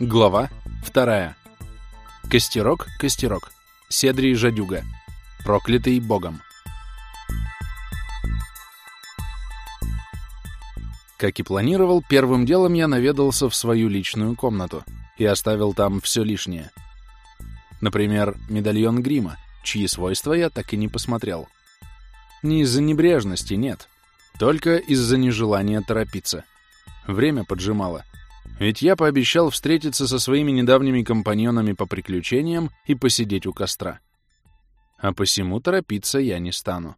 Глава вторая. Костерок, костерок. Седрий жадюга. Проклятый богом. Как и планировал, первым делом я наведался в свою личную комнату и оставил там все лишнее. Например, медальон грима, чьи свойства я так и не посмотрел. Не из-за небрежности, нет. Только из-за нежелания торопиться. Время поджимало. Ведь я пообещал встретиться со своими недавними компаньонами по приключениям и посидеть у костра. А посему торопиться я не стану.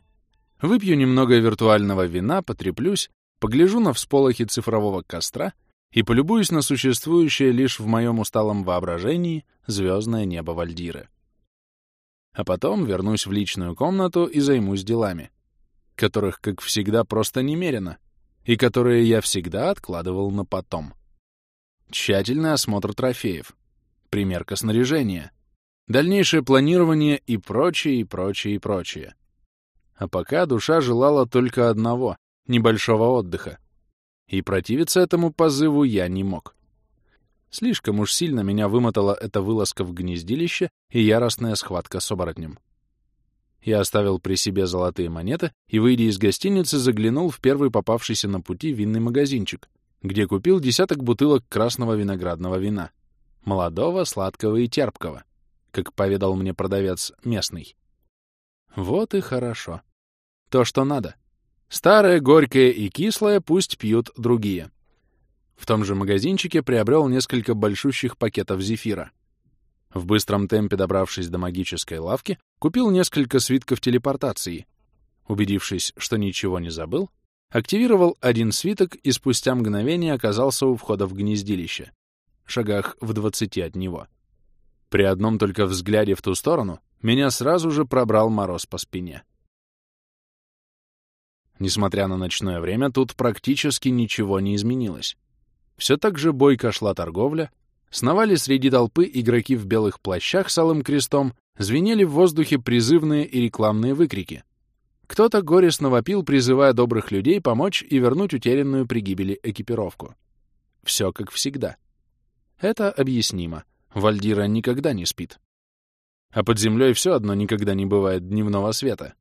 Выпью немного виртуального вина, потреплюсь, погляжу на всполохи цифрового костра и полюбуюсь на существующее лишь в моем усталом воображении звездное небо Вальдиры. А потом вернусь в личную комнату и займусь делами, которых, как всегда, просто немерено, и которые я всегда откладывал на потом. Тщательный осмотр трофеев, примерка снаряжения, дальнейшее планирование и прочее, и прочее, и прочее. А пока душа желала только одного — небольшого отдыха. И противиться этому позыву я не мог. Слишком уж сильно меня вымотала эта вылазка в гнездилище и яростная схватка с оборотнем. Я оставил при себе золотые монеты и, выйдя из гостиницы, заглянул в первый попавшийся на пути винный магазинчик — где купил десяток бутылок красного виноградного вина. Молодого, сладкого и терпкого, как поведал мне продавец местный. Вот и хорошо. То, что надо. Старое, горькое и кислое пусть пьют другие. В том же магазинчике приобрел несколько большущих пакетов зефира. В быстром темпе добравшись до магической лавки, купил несколько свитков телепортации. Убедившись, что ничего не забыл, Активировал один свиток и спустя мгновение оказался у входа в гнездилище, шагах в двадцати от него. При одном только взгляде в ту сторону меня сразу же пробрал мороз по спине. Несмотря на ночное время, тут практически ничего не изменилось. Все так же бойко шла торговля, сновали среди толпы игроки в белых плащах с алым крестом, звенели в воздухе призывные и рекламные выкрики — кто-то горестно вопил, призывая добрых людей помочь и вернуть утерянную при гибели экипировку. Все как всегда. Это объяснимо. Вальдира никогда не спит. А под землей все одно никогда не бывает дневного света.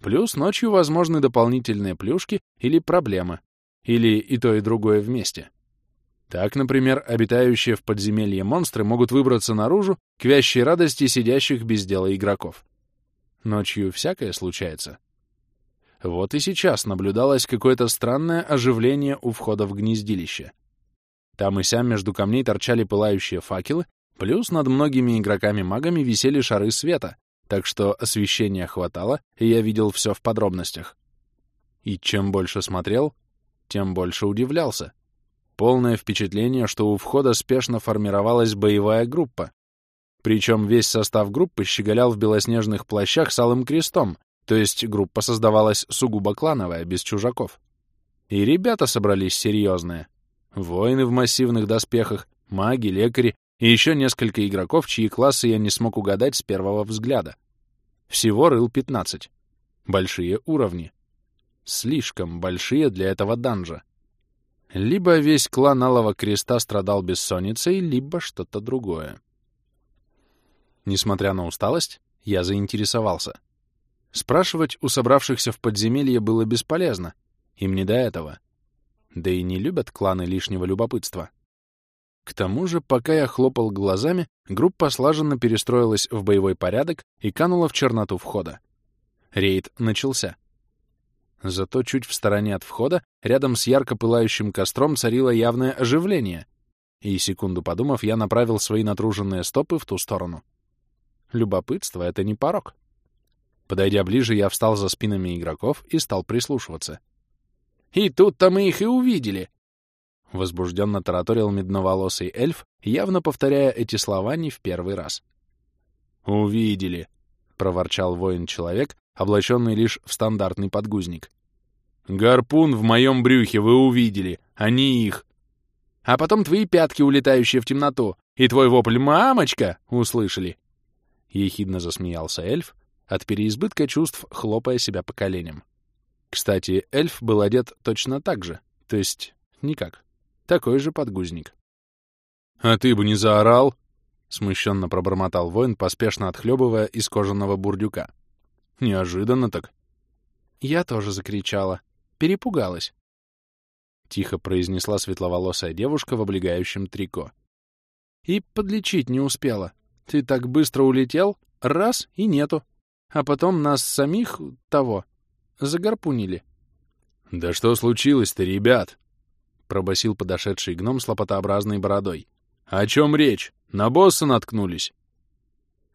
Плюс ночью возможны дополнительные плюшки или проблемы, или и то, и другое вместе. Так, например, обитающие в подземелье монстры могут выбраться наружу к вящей радости сидящих без дела игроков. Ночью всякое случается. Вот и сейчас наблюдалось какое-то странное оживление у входа в гнездилище. Там и сям между камней торчали пылающие факелы, плюс над многими игроками-магами висели шары света, так что освещения хватало, и я видел все в подробностях. И чем больше смотрел, тем больше удивлялся. Полное впечатление, что у входа спешно формировалась боевая группа. Причем весь состав группы щеголял в белоснежных плащах с алым крестом, то есть группа создавалась сугубо клановая, без чужаков. И ребята собрались серьезные. Воины в массивных доспехах, маги, лекари и еще несколько игроков, чьи классы я не смог угадать с первого взгляда. Всего рыл 15. Большие уровни. Слишком большие для этого данжа. Либо весь клан Алого Креста страдал бессонницей, либо что-то другое. Несмотря на усталость, я заинтересовался. Спрашивать у собравшихся в подземелье было бесполезно. Им не до этого. Да и не любят кланы лишнего любопытства. К тому же, пока я хлопал глазами, группа слаженно перестроилась в боевой порядок и канула в черноту входа. Рейд начался. Зато чуть в стороне от входа, рядом с ярко пылающим костром, царило явное оживление. И, секунду подумав, я направил свои натруженные стопы в ту сторону. Любопытство — это не порог. Подойдя ближе, я встал за спинами игроков и стал прислушиваться. «И тут-то мы их и увидели!» Возбужденно тараторил медноволосый эльф, явно повторяя эти слова не в первый раз. «Увидели!» — проворчал воин-человек, облаченный лишь в стандартный подгузник. «Гарпун в моем брюхе вы увидели, а не их!» «А потом твои пятки, улетающие в темноту, и твой вопль «мамочка» услышали!» Ехидно засмеялся эльф, от переизбытка чувств хлопая себя по коленям. Кстати, эльф был одет точно так же, то есть никак. Такой же подгузник. «А ты бы не заорал!» — смущенно пробормотал воин, поспешно отхлебывая из кожаного бурдюка. «Неожиданно так». Я тоже закричала. Перепугалась. Тихо произнесла светловолосая девушка в облегающем трико. И подлечить не успела. Ты так быстро улетел, раз — и нету. А потом нас самих того загорпунили. «Да что случилось-то, ребят?» — пробасил подошедший гном с лопатообразной бородой. «О чем речь? На босса наткнулись?»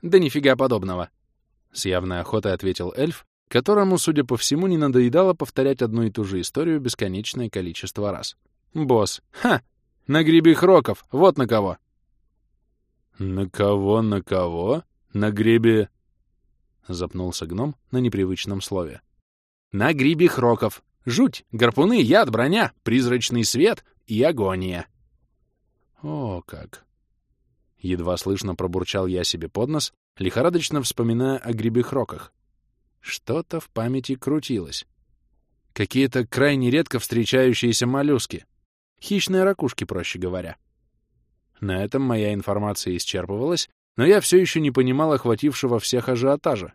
«Да нифига подобного!» — с явной охотой ответил эльф, которому, судя по всему, не надоедало повторять одну и ту же историю бесконечное количество раз. «Босс! Ха! На гребе роков! Вот на кого!» «На кого, на кого? На гребе...» Запнулся гном на непривычном слове. «На грибе роков! Жуть, гарпуны, яд, броня, призрачный свет и агония!» «О, как!» Едва слышно пробурчал я себе под нос, лихорадочно вспоминая о грибых роках. Что-то в памяти крутилось. Какие-то крайне редко встречающиеся моллюски. Хищные ракушки, проще говоря. На этом моя информация исчерпывалась, но я все еще не понимал охватившего всех ажиотажа.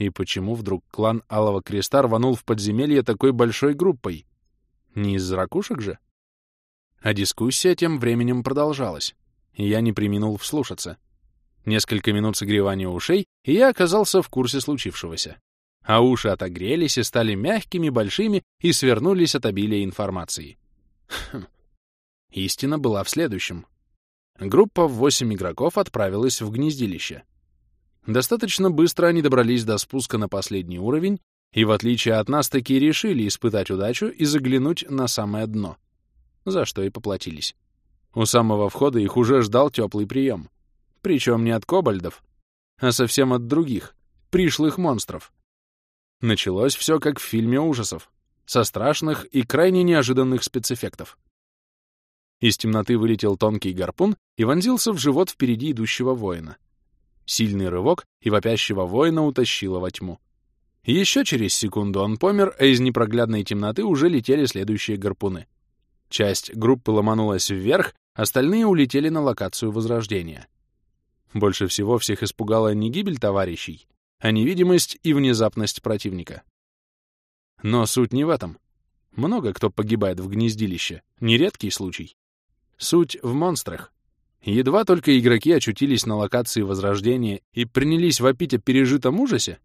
И почему вдруг клан Алого Креста рванул в подземелье такой большой группой? Не из ракушек же? А дискуссия тем временем продолжалась, и я не приминул вслушаться. Несколько минут согревания ушей, и я оказался в курсе случившегося. А уши отогрелись и стали мягкими, большими и свернулись от обилия информации. Хм. Истина была в следующем. Группа в восемь игроков отправилась в гнездилище. Достаточно быстро они добрались до спуска на последний уровень, и в отличие от нас таки решили испытать удачу и заглянуть на самое дно, за что и поплатились. У самого входа их уже ждал теплый прием. Причем не от кобальдов, а совсем от других, пришлых монстров. Началось все как в фильме ужасов, со страшных и крайне неожиданных спецэффектов. Из темноты вылетел тонкий гарпун и вонзился в живот впереди идущего воина. Сильный рывок, и вопящего воина утащило во тьму. Еще через секунду он помер, а из непроглядной темноты уже летели следующие гарпуны. Часть группы ломанулась вверх, остальные улетели на локацию Возрождения. Больше всего всех испугала не гибель товарищей, а невидимость и внезапность противника. Но суть не в этом. Много кто погибает в гнездилище, нередкий случай. Суть в монстрах. Едва только игроки очутились на локации Возрождения и принялись вопить о пережитом ужасе,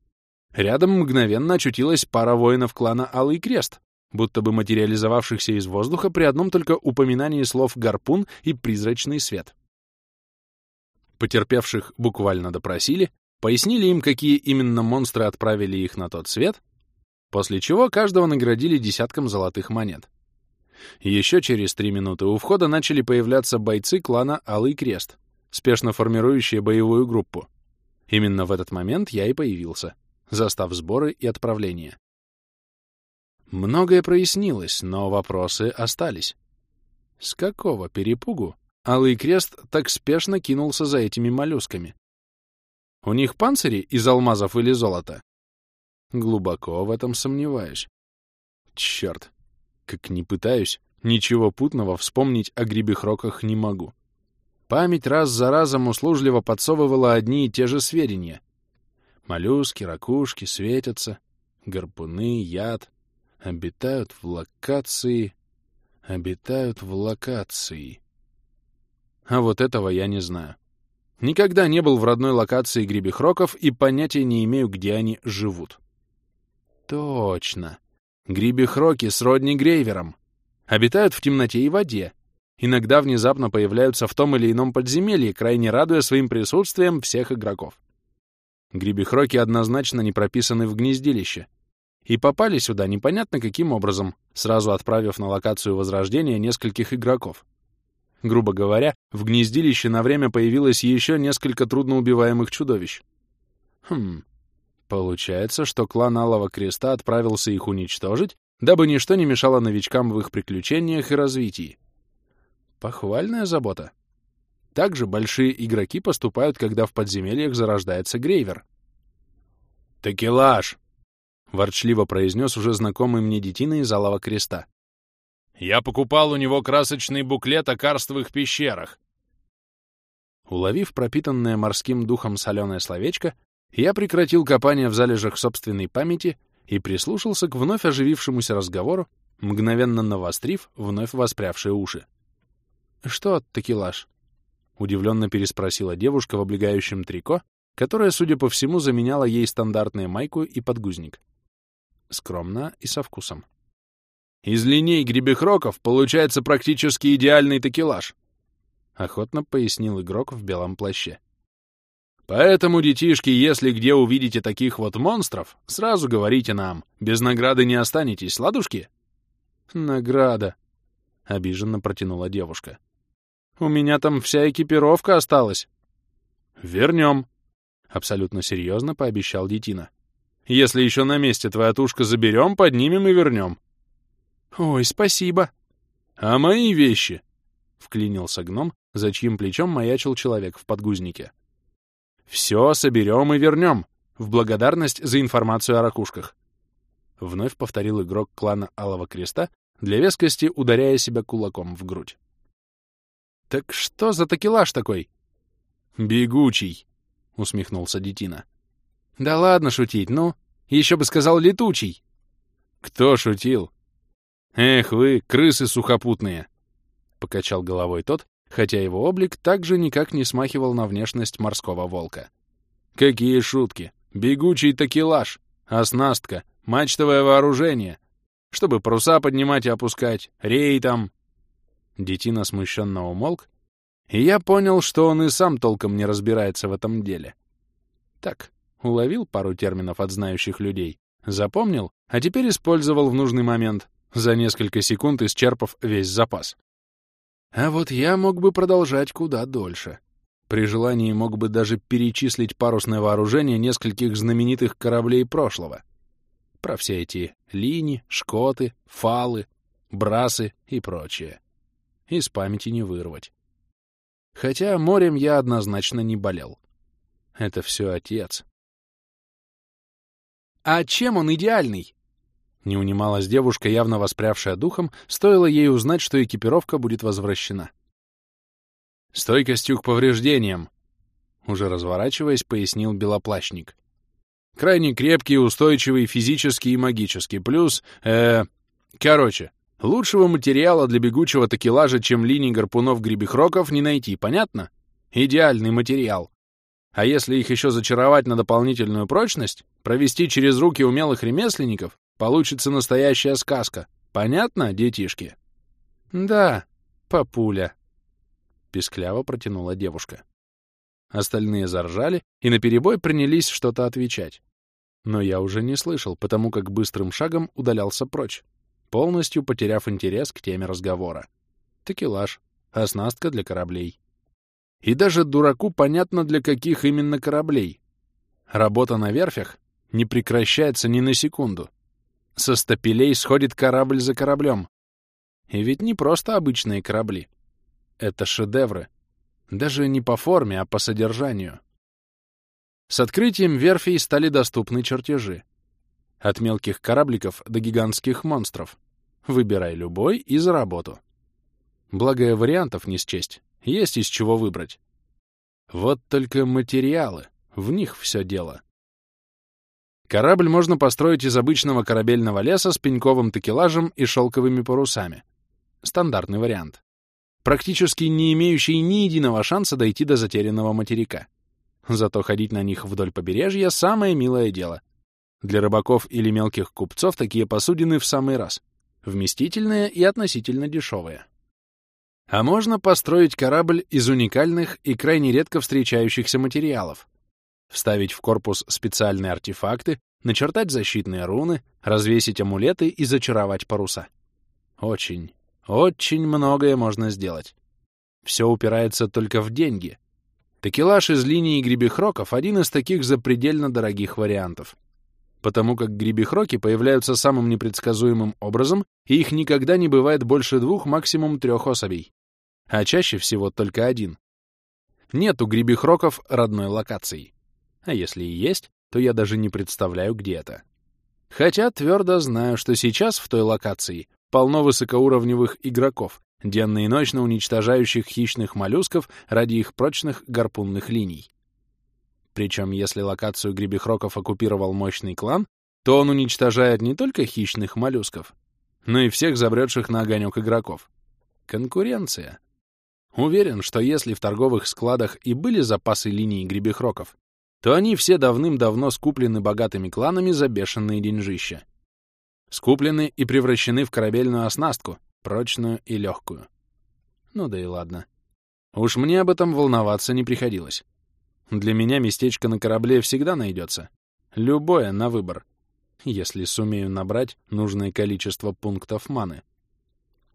рядом мгновенно очутилась пара воинов клана Алый Крест, будто бы материализовавшихся из воздуха при одном только упоминании слов «гарпун» и «призрачный свет». Потерпевших буквально допросили, пояснили им, какие именно монстры отправили их на тот свет, после чего каждого наградили десятком золотых монет. Еще через три минуты у входа начали появляться бойцы клана Алый Крест, спешно формирующие боевую группу. Именно в этот момент я и появился, застав сборы и отправление. Многое прояснилось, но вопросы остались. С какого перепугу Алый Крест так спешно кинулся за этими моллюсками? У них панцири из алмазов или золота? Глубоко в этом сомневаюсь. Черт, как ни пытаюсь, ничего путного вспомнить о грибехроках не могу. Память раз за разом услужливо подсовывала одни и те же сведения. Моллюски, ракушки светятся, гарпуны, яд. Обитают в локации... Обитают в локации. А вот этого я не знаю. Никогда не был в родной локации грибехроков и понятия не имею, где они живут. Точно. Грибихроки сродни грейверам. Обитают в темноте и воде. Иногда внезапно появляются в том или ином подземелье, крайне радуя своим присутствием всех игроков. Грибихроки однозначно не прописаны в гнездилище. И попали сюда непонятно каким образом, сразу отправив на локацию Возрождения нескольких игроков. Грубо говоря, в гнездилище на время появилось еще несколько трудноубиваемых чудовищ. Хм, Получается, что клан Алого Креста отправился их уничтожить, дабы ничто не мешало новичкам в их приключениях и развитии. Похвальная забота. Также большие игроки поступают, когда в подземельях зарождается грейвер. «Такелаж!» — ворчливо произнес уже знакомый мне детина из Алого Креста. «Я покупал у него красочный буклет о карстовых пещерах. Уловив пропитанное морским духом соленое словечко, я прекратил копание в залежах собственной памяти и прислушался к вновь оживившемуся разговору, мгновенно навострив вновь воспрявшие уши. «Что, такелаж?» — удивленно переспросила девушка в облегающем трико, которое, судя по всему, заменяло ей стандартную майку и подгузник. Скромно и со вкусом. «Из линей гребехроков получается практически идеальный такелаж», — охотно пояснил игрок в белом плаще. «Поэтому, детишки, если где увидите таких вот монстров, сразу говорите нам, без награды не останетесь, ладушки?» «Награда», — обиженно протянула девушка. «У меня там вся экипировка осталась». «Вернем», — абсолютно серьезно пообещал Детина. «Если еще на месте твоя тушка заберем, поднимем и вернем». «Ой, спасибо». «А мои вещи?» — вклинился гном, за чьим плечом маячил человек в подгузнике. «Все соберем и вернем, в благодарность за информацию о ракушках». Вновь повторил игрок клана Алого Креста, для вескости ударяя себя кулаком в грудь. «Так что за такелаж такой?» «Бегучий», — усмехнулся Детина. «Да ладно шутить, ну. Еще бы сказал летучий». «Кто шутил?» «Эх вы, крысы сухопутные!» — покачал головой тот, хотя его облик также никак не смахивал на внешность морского волка. «Какие шутки! Бегучий такелаж, оснастка, мачтовое вооружение, чтобы паруса поднимать и опускать, рей там!» Детина смущенно умолк, и я понял, что он и сам толком не разбирается в этом деле. Так, уловил пару терминов от знающих людей, запомнил, а теперь использовал в нужный момент, за несколько секунд исчерпав весь запас. А вот я мог бы продолжать куда дольше. При желании мог бы даже перечислить парусное вооружение нескольких знаменитых кораблей прошлого. Про все эти линии, шкоты, фалы, брасы и прочее. Из памяти не вырвать. Хотя морем я однозначно не болел. Это все отец. «А чем он идеальный?» Не унималась девушка, явно воспрявшая духом, стоило ей узнать, что экипировка будет возвращена. «Стойкостью к повреждениям», — уже разворачиваясь, пояснил белоплащник. «Крайне крепкий, устойчивый физически и магически, плюс... э Короче, лучшего материала для бегучего такелажа, чем линий гарпунов-гребехроков, не найти, понятно? Идеальный материал. А если их еще зачаровать на дополнительную прочность, провести через руки умелых ремесленников, Получится настоящая сказка. Понятно, детишки? Да, папуля. Пискляво протянула девушка. Остальные заржали и наперебой принялись что-то отвечать. Но я уже не слышал, потому как быстрым шагом удалялся прочь, полностью потеряв интерес к теме разговора. Такелаж, оснастка для кораблей. И даже дураку понятно, для каких именно кораблей. Работа на верфях не прекращается ни на секунду. Со стапелей сходит корабль за кораблем. И ведь не просто обычные корабли. Это шедевры. Даже не по форме, а по содержанию. С открытием верфей стали доступны чертежи. От мелких корабликов до гигантских монстров. Выбирай любой и за работу. Благо, вариантов не счесть. Есть из чего выбрать. Вот только материалы. В них все дело. Корабль можно построить из обычного корабельного леса с пеньковым такелажем и шелковыми парусами. Стандартный вариант. Практически не имеющий ни единого шанса дойти до затерянного материка. Зато ходить на них вдоль побережья — самое милое дело. Для рыбаков или мелких купцов такие посудины в самый раз. Вместительные и относительно дешевые. А можно построить корабль из уникальных и крайне редко встречающихся материалов, вставить в корпус специальные артефакты, начертать защитные руны, развесить амулеты и зачаровать паруса. Очень, очень многое можно сделать. Все упирается только в деньги. Такелаж из линии гребехроков — один из таких запредельно дорогих вариантов. Потому как гребехроки появляются самым непредсказуемым образом, и их никогда не бывает больше двух, максимум трех особей. А чаще всего только один. Нет у гребехроков родной локации. А если и есть, то я даже не представляю, где это. Хотя твердо знаю, что сейчас в той локации полно высокоуровневых игроков, денно и ночно уничтожающих хищных моллюсков ради их прочных гарпунных линий. Причем, если локацию гребехроков оккупировал мощный клан, то он уничтожает не только хищных моллюсков, но и всех забредших на огонек игроков. Конкуренция. Уверен, что если в торговых складах и были запасы линий гребехроков, то они все давным-давно скуплены богатыми кланами за бешеные деньжища. Скуплены и превращены в корабельную оснастку, прочную и легкую. Ну да и ладно. Уж мне об этом волноваться не приходилось. Для меня местечко на корабле всегда найдется. Любое на выбор. Если сумею набрать нужное количество пунктов маны.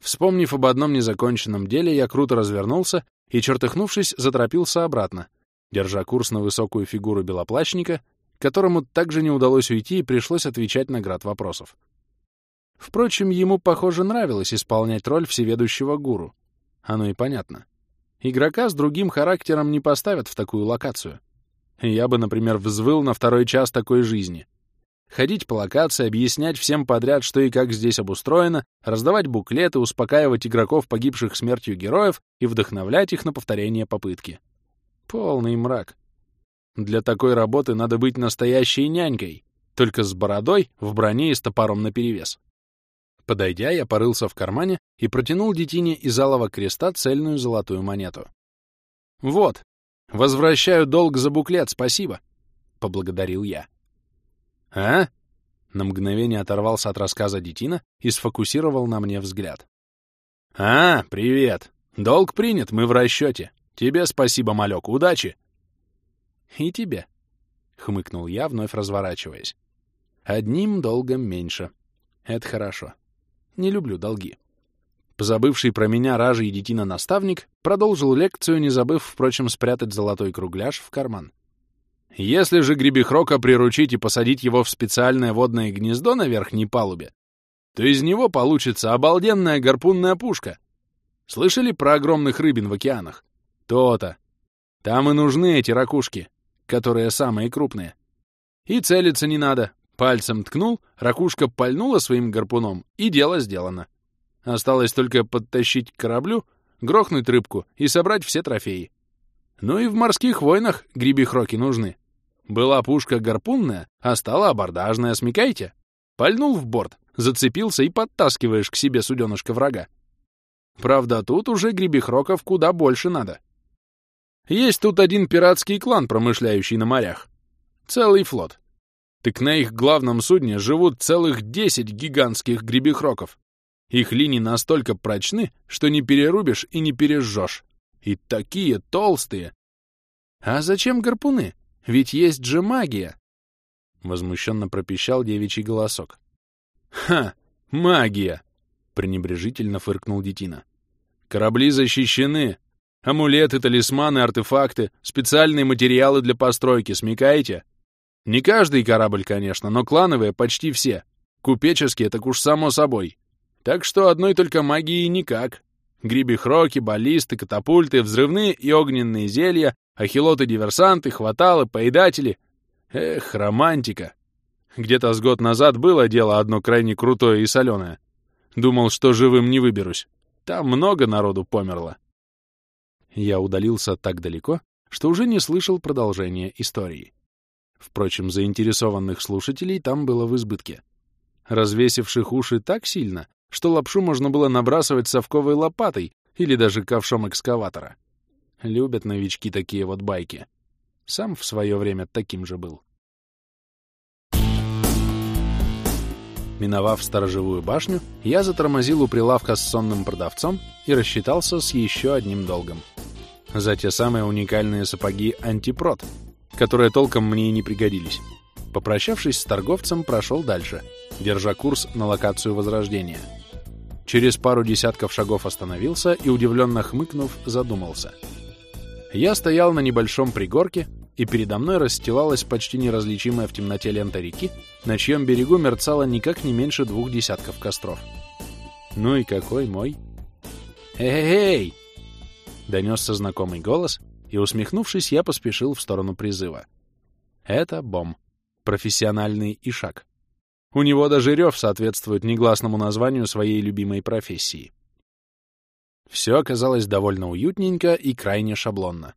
Вспомнив об одном незаконченном деле, я круто развернулся и, чертыхнувшись, заторопился обратно, держа курс на высокую фигуру белоплащника, которому также не удалось уйти и пришлось отвечать на град вопросов. Впрочем, ему, похоже, нравилось исполнять роль всеведущего гуру. Оно и понятно. Игрока с другим характером не поставят в такую локацию. Я бы, например, взвыл на второй час такой жизни — ходить по локации, объяснять всем подряд, что и как здесь обустроено, раздавать буклеты, успокаивать игроков, погибших смертью героев, и вдохновлять их на повторение попытки. Полный мрак. Для такой работы надо быть настоящей нянькой, только с бородой, в броне и с топором наперевес. Подойдя, я порылся в кармане и протянул детине из алого креста цельную золотую монету. «Вот, возвращаю долг за буклет, спасибо», — поблагодарил я. «А?» На мгновение оторвался от рассказа детина и сфокусировал на мне взгляд. «А, привет! Долг принят, мы в расчете. Тебе спасибо, малек, удачи!» «И тебе», — хмыкнул я, вновь разворачиваясь. «Одним долгом меньше. Это хорошо. Не люблю долги». Позабывший про меня ражи и детина наставник продолжил лекцию, не забыв, впрочем, спрятать золотой кругляш в карман. Если же гребехрока приручить и посадить его в специальное водное гнездо на верхней палубе, то из него получится обалденная гарпунная пушка. Слышали про огромных рыбин в океанах? То-то. Там и нужны эти ракушки, которые самые крупные. И целиться не надо. Пальцем ткнул, ракушка пальнула своим гарпуном, и дело сделано. Осталось только подтащить к кораблю, грохнуть рыбку и собрать все трофеи. Ну и в морских войнах грибихроки нужны. Была пушка гарпунная, а стала абордажная, смекайте. Пальнул в борт, зацепился и подтаскиваешь к себе суденышко врага. Правда, тут уже гребехроков куда больше надо. Есть тут один пиратский клан, промышляющий на морях. Целый флот. Так на их главном судне живут целых десять гигантских гребехроков. Их линии настолько прочны, что не перерубишь и не пережжешь. И такие толстые. А зачем гарпуны? Ведь есть же магия!» Возмущенно пропищал девичий голосок. «Ха! Магия!» — пренебрежительно фыркнул детина. «Корабли защищены. Амулеты, талисманы, артефакты, специальные материалы для постройки, смекаете? Не каждый корабль, конечно, но клановые почти все. Купеческие так уж само собой. Так что одной только магии никак. Грибихроки, баллисты, катапульты, взрывные и огненные зелья, ахилоты-диверсанты, хваталы, поедатели. Эх, романтика. Где-то с год назад было дело одно крайне крутое и соленое. Думал, что живым не выберусь. Там много народу померло. Я удалился так далеко, что уже не слышал продолжения истории. Впрочем, заинтересованных слушателей там было в избытке. Развесивших уши так сильно, что лапшу можно было набрасывать совковой лопатой или даже ковшом экскаватора. Любят новички такие вот байки. Сам в свое время таким же был. Миновав сторожевую башню, я затормозил у прилавка с сонным продавцом и рассчитался с еще одним долгом. За те самые уникальные сапоги «Антипрот», которые толком мне и не пригодились. Попрощавшись с торговцем, прошел дальше, держа курс на локацию Возрождения. Через пару десятков шагов остановился и, удивленно хмыкнув, задумался — я стоял на небольшом пригорке, и передо мной расстилалась почти неразличимая в темноте лента реки, на чьем берегу мерцало никак не меньше двух десятков костров. «Ну и какой мой?» «Эй-эй-эй!» Донесся знакомый голос, и, усмехнувшись, я поспешил в сторону призыва. Это Бом, профессиональный ишак. У него даже рев соответствует негласному названию своей любимой профессии. Все оказалось довольно уютненько и крайне шаблонно.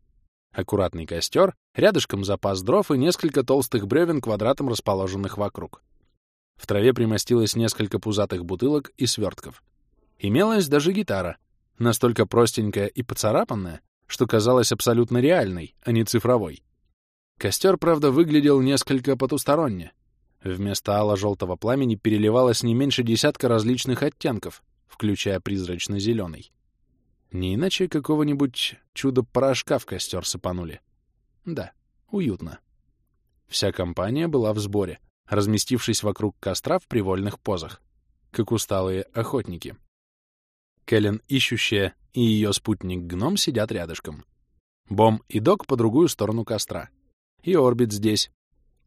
Аккуратный костер, рядышком запас дров и несколько толстых бревен квадратом расположенных вокруг. В траве примостилось несколько пузатых бутылок и свертков. Имелась даже гитара, настолько простенькая и поцарапанная, что казалась абсолютно реальной, а не цифровой. Костер, правда, выглядел несколько потусторонне. Вместо ало-желтого пламени переливалось не меньше десятка различных оттенков, включая призрачно-зеленый. Не иначе какого-нибудь чудо-порошка в костер сыпанули. Да, уютно. Вся компания была в сборе, разместившись вокруг костра в привольных позах, как усталые охотники. Кэлен ищущая и ее спутник-гном сидят рядышком. Бом и Док по другую сторону костра. И Орбит здесь.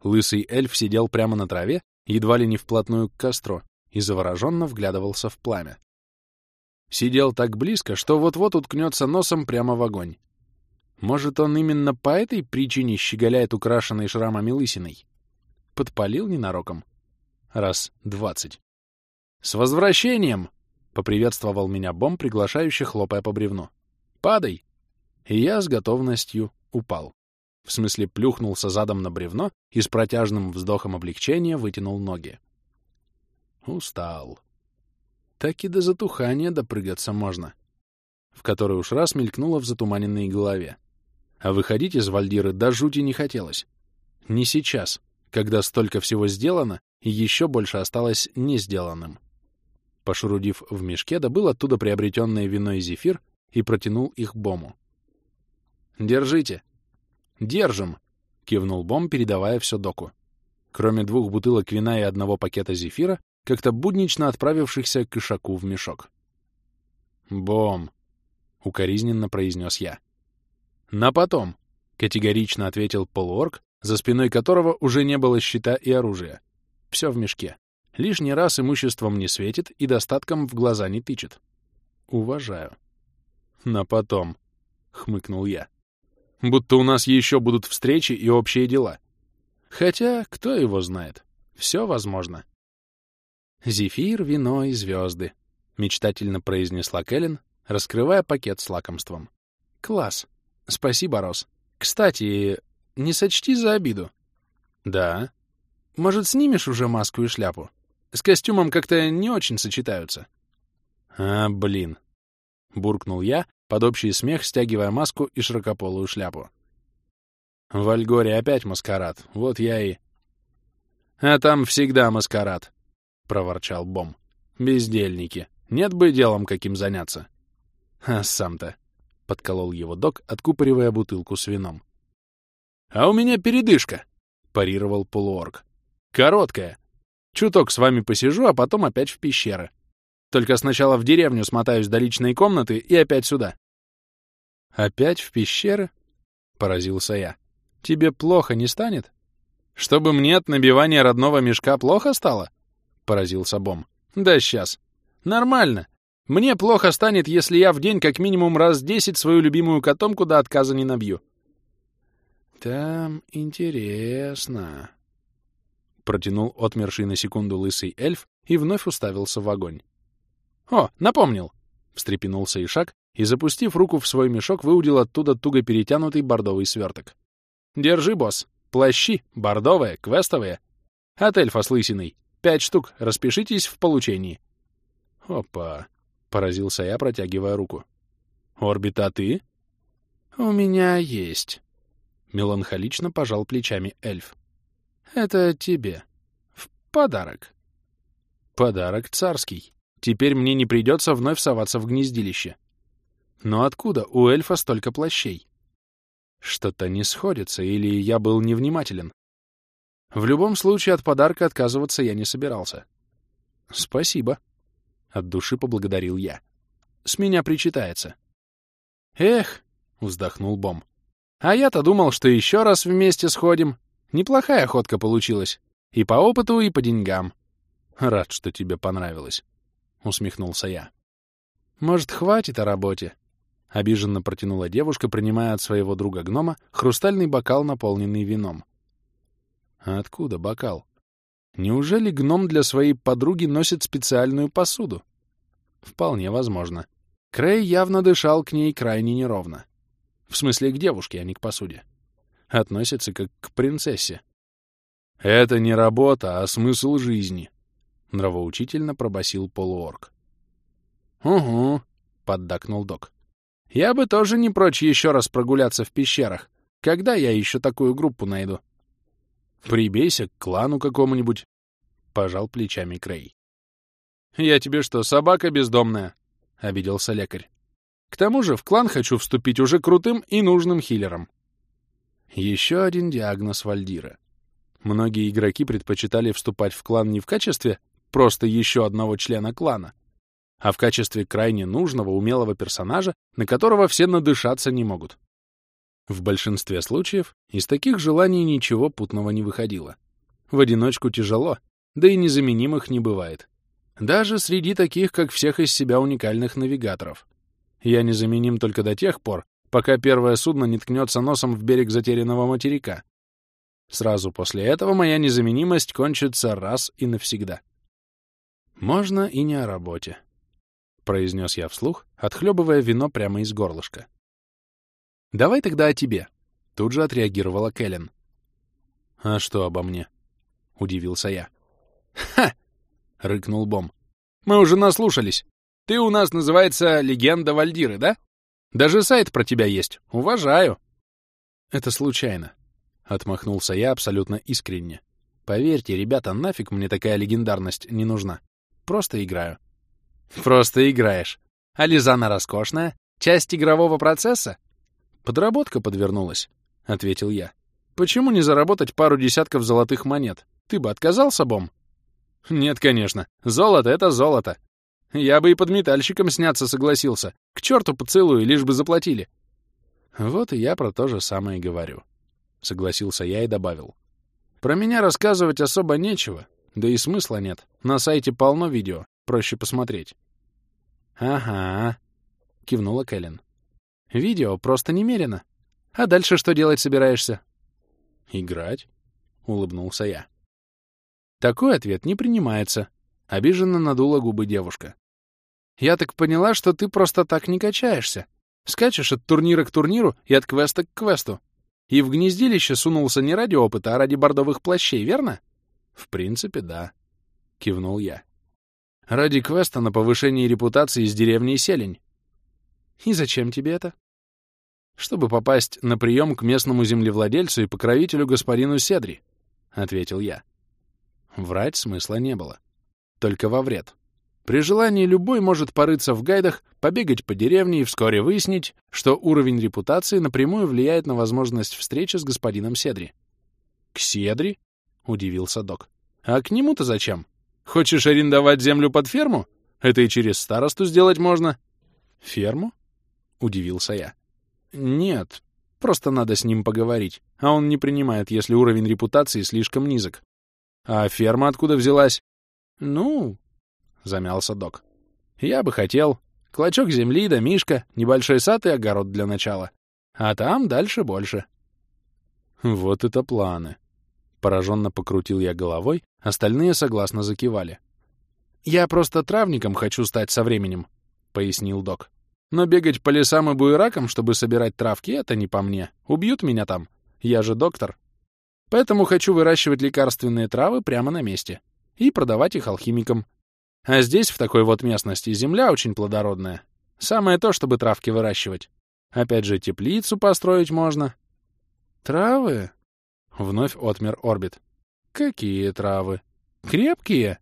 Лысый эльф сидел прямо на траве, едва ли не вплотную к костру, и завороженно вглядывался в пламя. Сидел так близко, что вот-вот уткнется носом прямо в огонь. Может, он именно по этой причине щеголяет украшенной шрамами лысиной? Подпалил ненароком? Раз двадцать. «С возвращением!» — поприветствовал меня Бом, приглашающий, хлопая по бревну. «Падай!» И я с готовностью упал. В смысле, плюхнулся задом на бревно и с протяжным вздохом облегчения вытянул ноги. Устал так и до затухания допрыгаться можно. В который уж раз мелькнуло в затуманенной голове. А выходить из Вальдиры до жути не хотелось. Не сейчас, когда столько всего сделано, и еще больше осталось не сделанным. Пошурудив в мешке, добыл оттуда приобретенное вино и зефир и протянул их Бому. «Держите!» «Держим!» — кивнул Бом, передавая все доку. Кроме двух бутылок вина и одного пакета зефира, как-то буднично отправившихся к ишаку в мешок. «Бом!» — укоризненно произнес я. «На потом!» — категорично ответил полуорг, за спиной которого уже не было щита и оружия. Все в мешке. Лишний раз имуществом не светит и достатком в глаза не тычет. Уважаю. «На потом!» — хмыкнул я. «Будто у нас еще будут встречи и общие дела. Хотя, кто его знает, все возможно». «Зефир, вино и звезды», — мечтательно произнесла Кэлен, раскрывая пакет с лакомством. «Класс. Спасибо, Рос. Кстати, не сочти за обиду». «Да». «Может, снимешь уже маску и шляпу? С костюмом как-то не очень сочетаются». «А, блин», — буркнул я, под общий смех стягивая маску и широкополую шляпу. «В Альгоре опять маскарад, вот я и...» «А там всегда маскарад», — проворчал Бом. «Бездельники. Нет бы делом каким заняться». «А сам-то», — подколол его док, откупоривая бутылку с вином. «А у меня передышка», — парировал полуорг. «Короткая. Чуток с вами посижу, а потом опять в пещеры. Только сначала в деревню смотаюсь до личной комнаты и опять сюда». «Опять в пещеры?» — поразился я. «Тебе плохо не станет? Чтобы мне от набивания родного мешка плохо стало?» — поразился Бом. «Да сейчас. Нормально. Мне плохо станет, если я в день как минимум раз десять свою любимую котомку до отказа не набью». «Там интересно», — протянул отмерший на секунду лысый эльф и вновь уставился в огонь. «О, напомнил!» — встрепенулся Ишак и, запустив руку в свой мешок, выудил оттуда туго перетянутый бордовый сверток. «Держи, босс. Плащи, бордовые, квестовые. От эльфа с лысиной. Пять штук. Распишитесь в получении. Опа. Поразился я, протягивая руку. Орбита ты? У меня есть. Меланхолично пожал плечами эльф. Это тебе. В подарок. Подарок царский. Теперь мне не придется вновь соваться в гнездилище. Но откуда у эльфа столько плащей? Что-то не сходится, или я был невнимателен. В любом случае от подарка отказываться я не собирался. «Спасибо», — от души поблагодарил я. «С меня причитается». «Эх», — вздохнул Бом, — «а я-то думал, что еще раз вместе сходим. Неплохая охотка получилась. И по опыту, и по деньгам». «Рад, что тебе понравилось», — усмехнулся я. «Может, хватит о работе?» — обиженно протянула девушка, принимая от своего друга-гнома хрустальный бокал, наполненный вином. Откуда бокал? Неужели гном для своей подруги носит специальную посуду? Вполне возможно. Крей явно дышал к ней крайне неровно. В смысле, к девушке, а не к посуде. Относится как к принцессе. «Это не работа, а смысл жизни», — нравоучительно пробасил полуорг. «Угу», — поддакнул док. «Я бы тоже не прочь еще раз прогуляться в пещерах. Когда я еще такую группу найду?» «Прибейся к клану какому-нибудь», — пожал плечами Крей. «Я тебе что, собака бездомная?» — обиделся лекарь. «К тому же в клан хочу вступить уже крутым и нужным хиллером». Еще один диагноз Вальдира. Многие игроки предпочитали вступать в клан не в качестве просто еще одного члена клана, а в качестве крайне нужного, умелого персонажа, на которого все надышаться не могут. В большинстве случаев из таких желаний ничего путного не выходило. В одиночку тяжело, да и незаменимых не бывает. Даже среди таких, как всех из себя уникальных навигаторов. Я незаменим только до тех пор, пока первое судно не ткнется носом в берег затерянного материка, Сразу после этого моя незаменимость кончится раз и навсегда. Можно и не о работе, — произнес я вслух, отхлебывая вино прямо из горлышка. Давай тогда о тебе, — тут же отреагировала Кэлен. А что обо мне? — удивился я. Ха! — рыкнул Бом. Мы уже наслушались. Ты у нас называется «Легенда Вальдиры», да? Даже сайт про тебя есть. Уважаю. Это случайно. Отмахнулся я абсолютно искренне. Поверьте, ребята, нафиг мне такая легендарность не нужна. Просто играю. Просто играешь. А Лизана роскошная? Часть игрового процесса? Подработка подвернулась, — ответил я. Почему не заработать пару десятков золотых монет? Ты бы отказался, Бом? Нет, конечно. Золото — это золото. Я бы и под метальщиком сняться согласился. К черту поцелуй, лишь бы заплатили. Вот и я про то же самое говорю. — согласился я и добавил. «Про меня рассказывать особо нечего, да и смысла нет. На сайте полно видео, проще посмотреть». «Ага», — кивнула Кэлен. «Видео просто немерено. А дальше что делать собираешься?» «Играть», — улыбнулся я. Такой ответ не принимается. Обиженно надула губы девушка. «Я так поняла, что ты просто так не качаешься. Скачешь от турнира к турниру и от квеста к квесту. И в гнездилище сунулся не ради опыта, а ради бордовых плащей, верно? В принципе, да. Кивнул я. Ради квеста на повышение репутации из деревни Селень. И зачем тебе это? Чтобы попасть на прием к местному землевладельцу и покровителю господину Седри, — ответил я. Врать смысла не было. Только во вред. При желании любой может порыться в гайдах, побегать по деревне и вскоре выяснить, что уровень репутации напрямую влияет на возможность встречи с господином Седри. «К Седри?» — удивился док. «А к нему-то зачем? Хочешь арендовать землю под ферму? Это и через старосту сделать можно». «Ферму?» — удивился я. «Нет, просто надо с ним поговорить, а он не принимает, если уровень репутации слишком низок». «А ферма откуда взялась?» «Ну, замялся док. «Я бы хотел. Клочок земли, домишка, небольшой сад и огород для начала. А там дальше больше». «Вот это планы!» Пораженно покрутил я головой, остальные согласно закивали. «Я просто травником хочу стать со временем», — пояснил док. «Но бегать по лесам и буеракам, чтобы собирать травки, это не по мне. Убьют меня там. Я же доктор. Поэтому хочу выращивать лекарственные травы прямо на месте и продавать их алхимикам. А здесь, в такой вот местности, земля очень плодородная. Самое то, чтобы травки выращивать. Опять же, теплицу построить можно. Травы? Вновь отмер Орбит. Какие травы? Крепкие?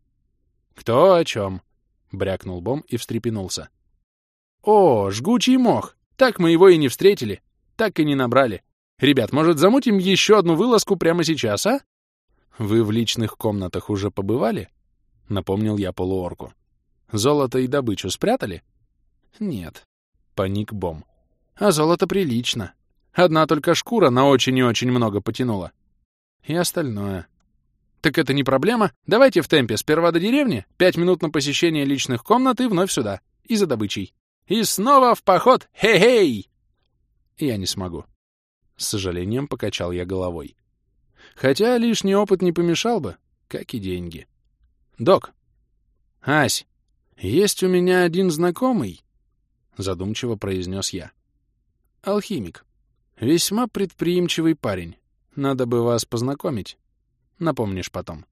Кто о чем? Брякнул Бом и встрепенулся. О, жгучий мох! Так мы его и не встретили. Так и не набрали. Ребят, может, замутим еще одну вылазку прямо сейчас, а? Вы в личных комнатах уже побывали? — напомнил я полуорку. «Золото и добычу спрятали?» «Нет», — паник Бом. «А золото прилично. Одна только шкура на очень и очень много потянула. И остальное. Так это не проблема. Давайте в темпе. Сперва до деревни, пять минут на посещение личных комнат и вновь сюда. И за добычей. И снова в поход! Хей-хей!» «Я не смогу». С сожалением покачал я головой. Хотя лишний опыт не помешал бы, как и деньги. «Док!» «Ась, есть у меня один знакомый!» — задумчиво произнес я. «Алхимик. Весьма предприимчивый парень. Надо бы вас познакомить. Напомнишь потом.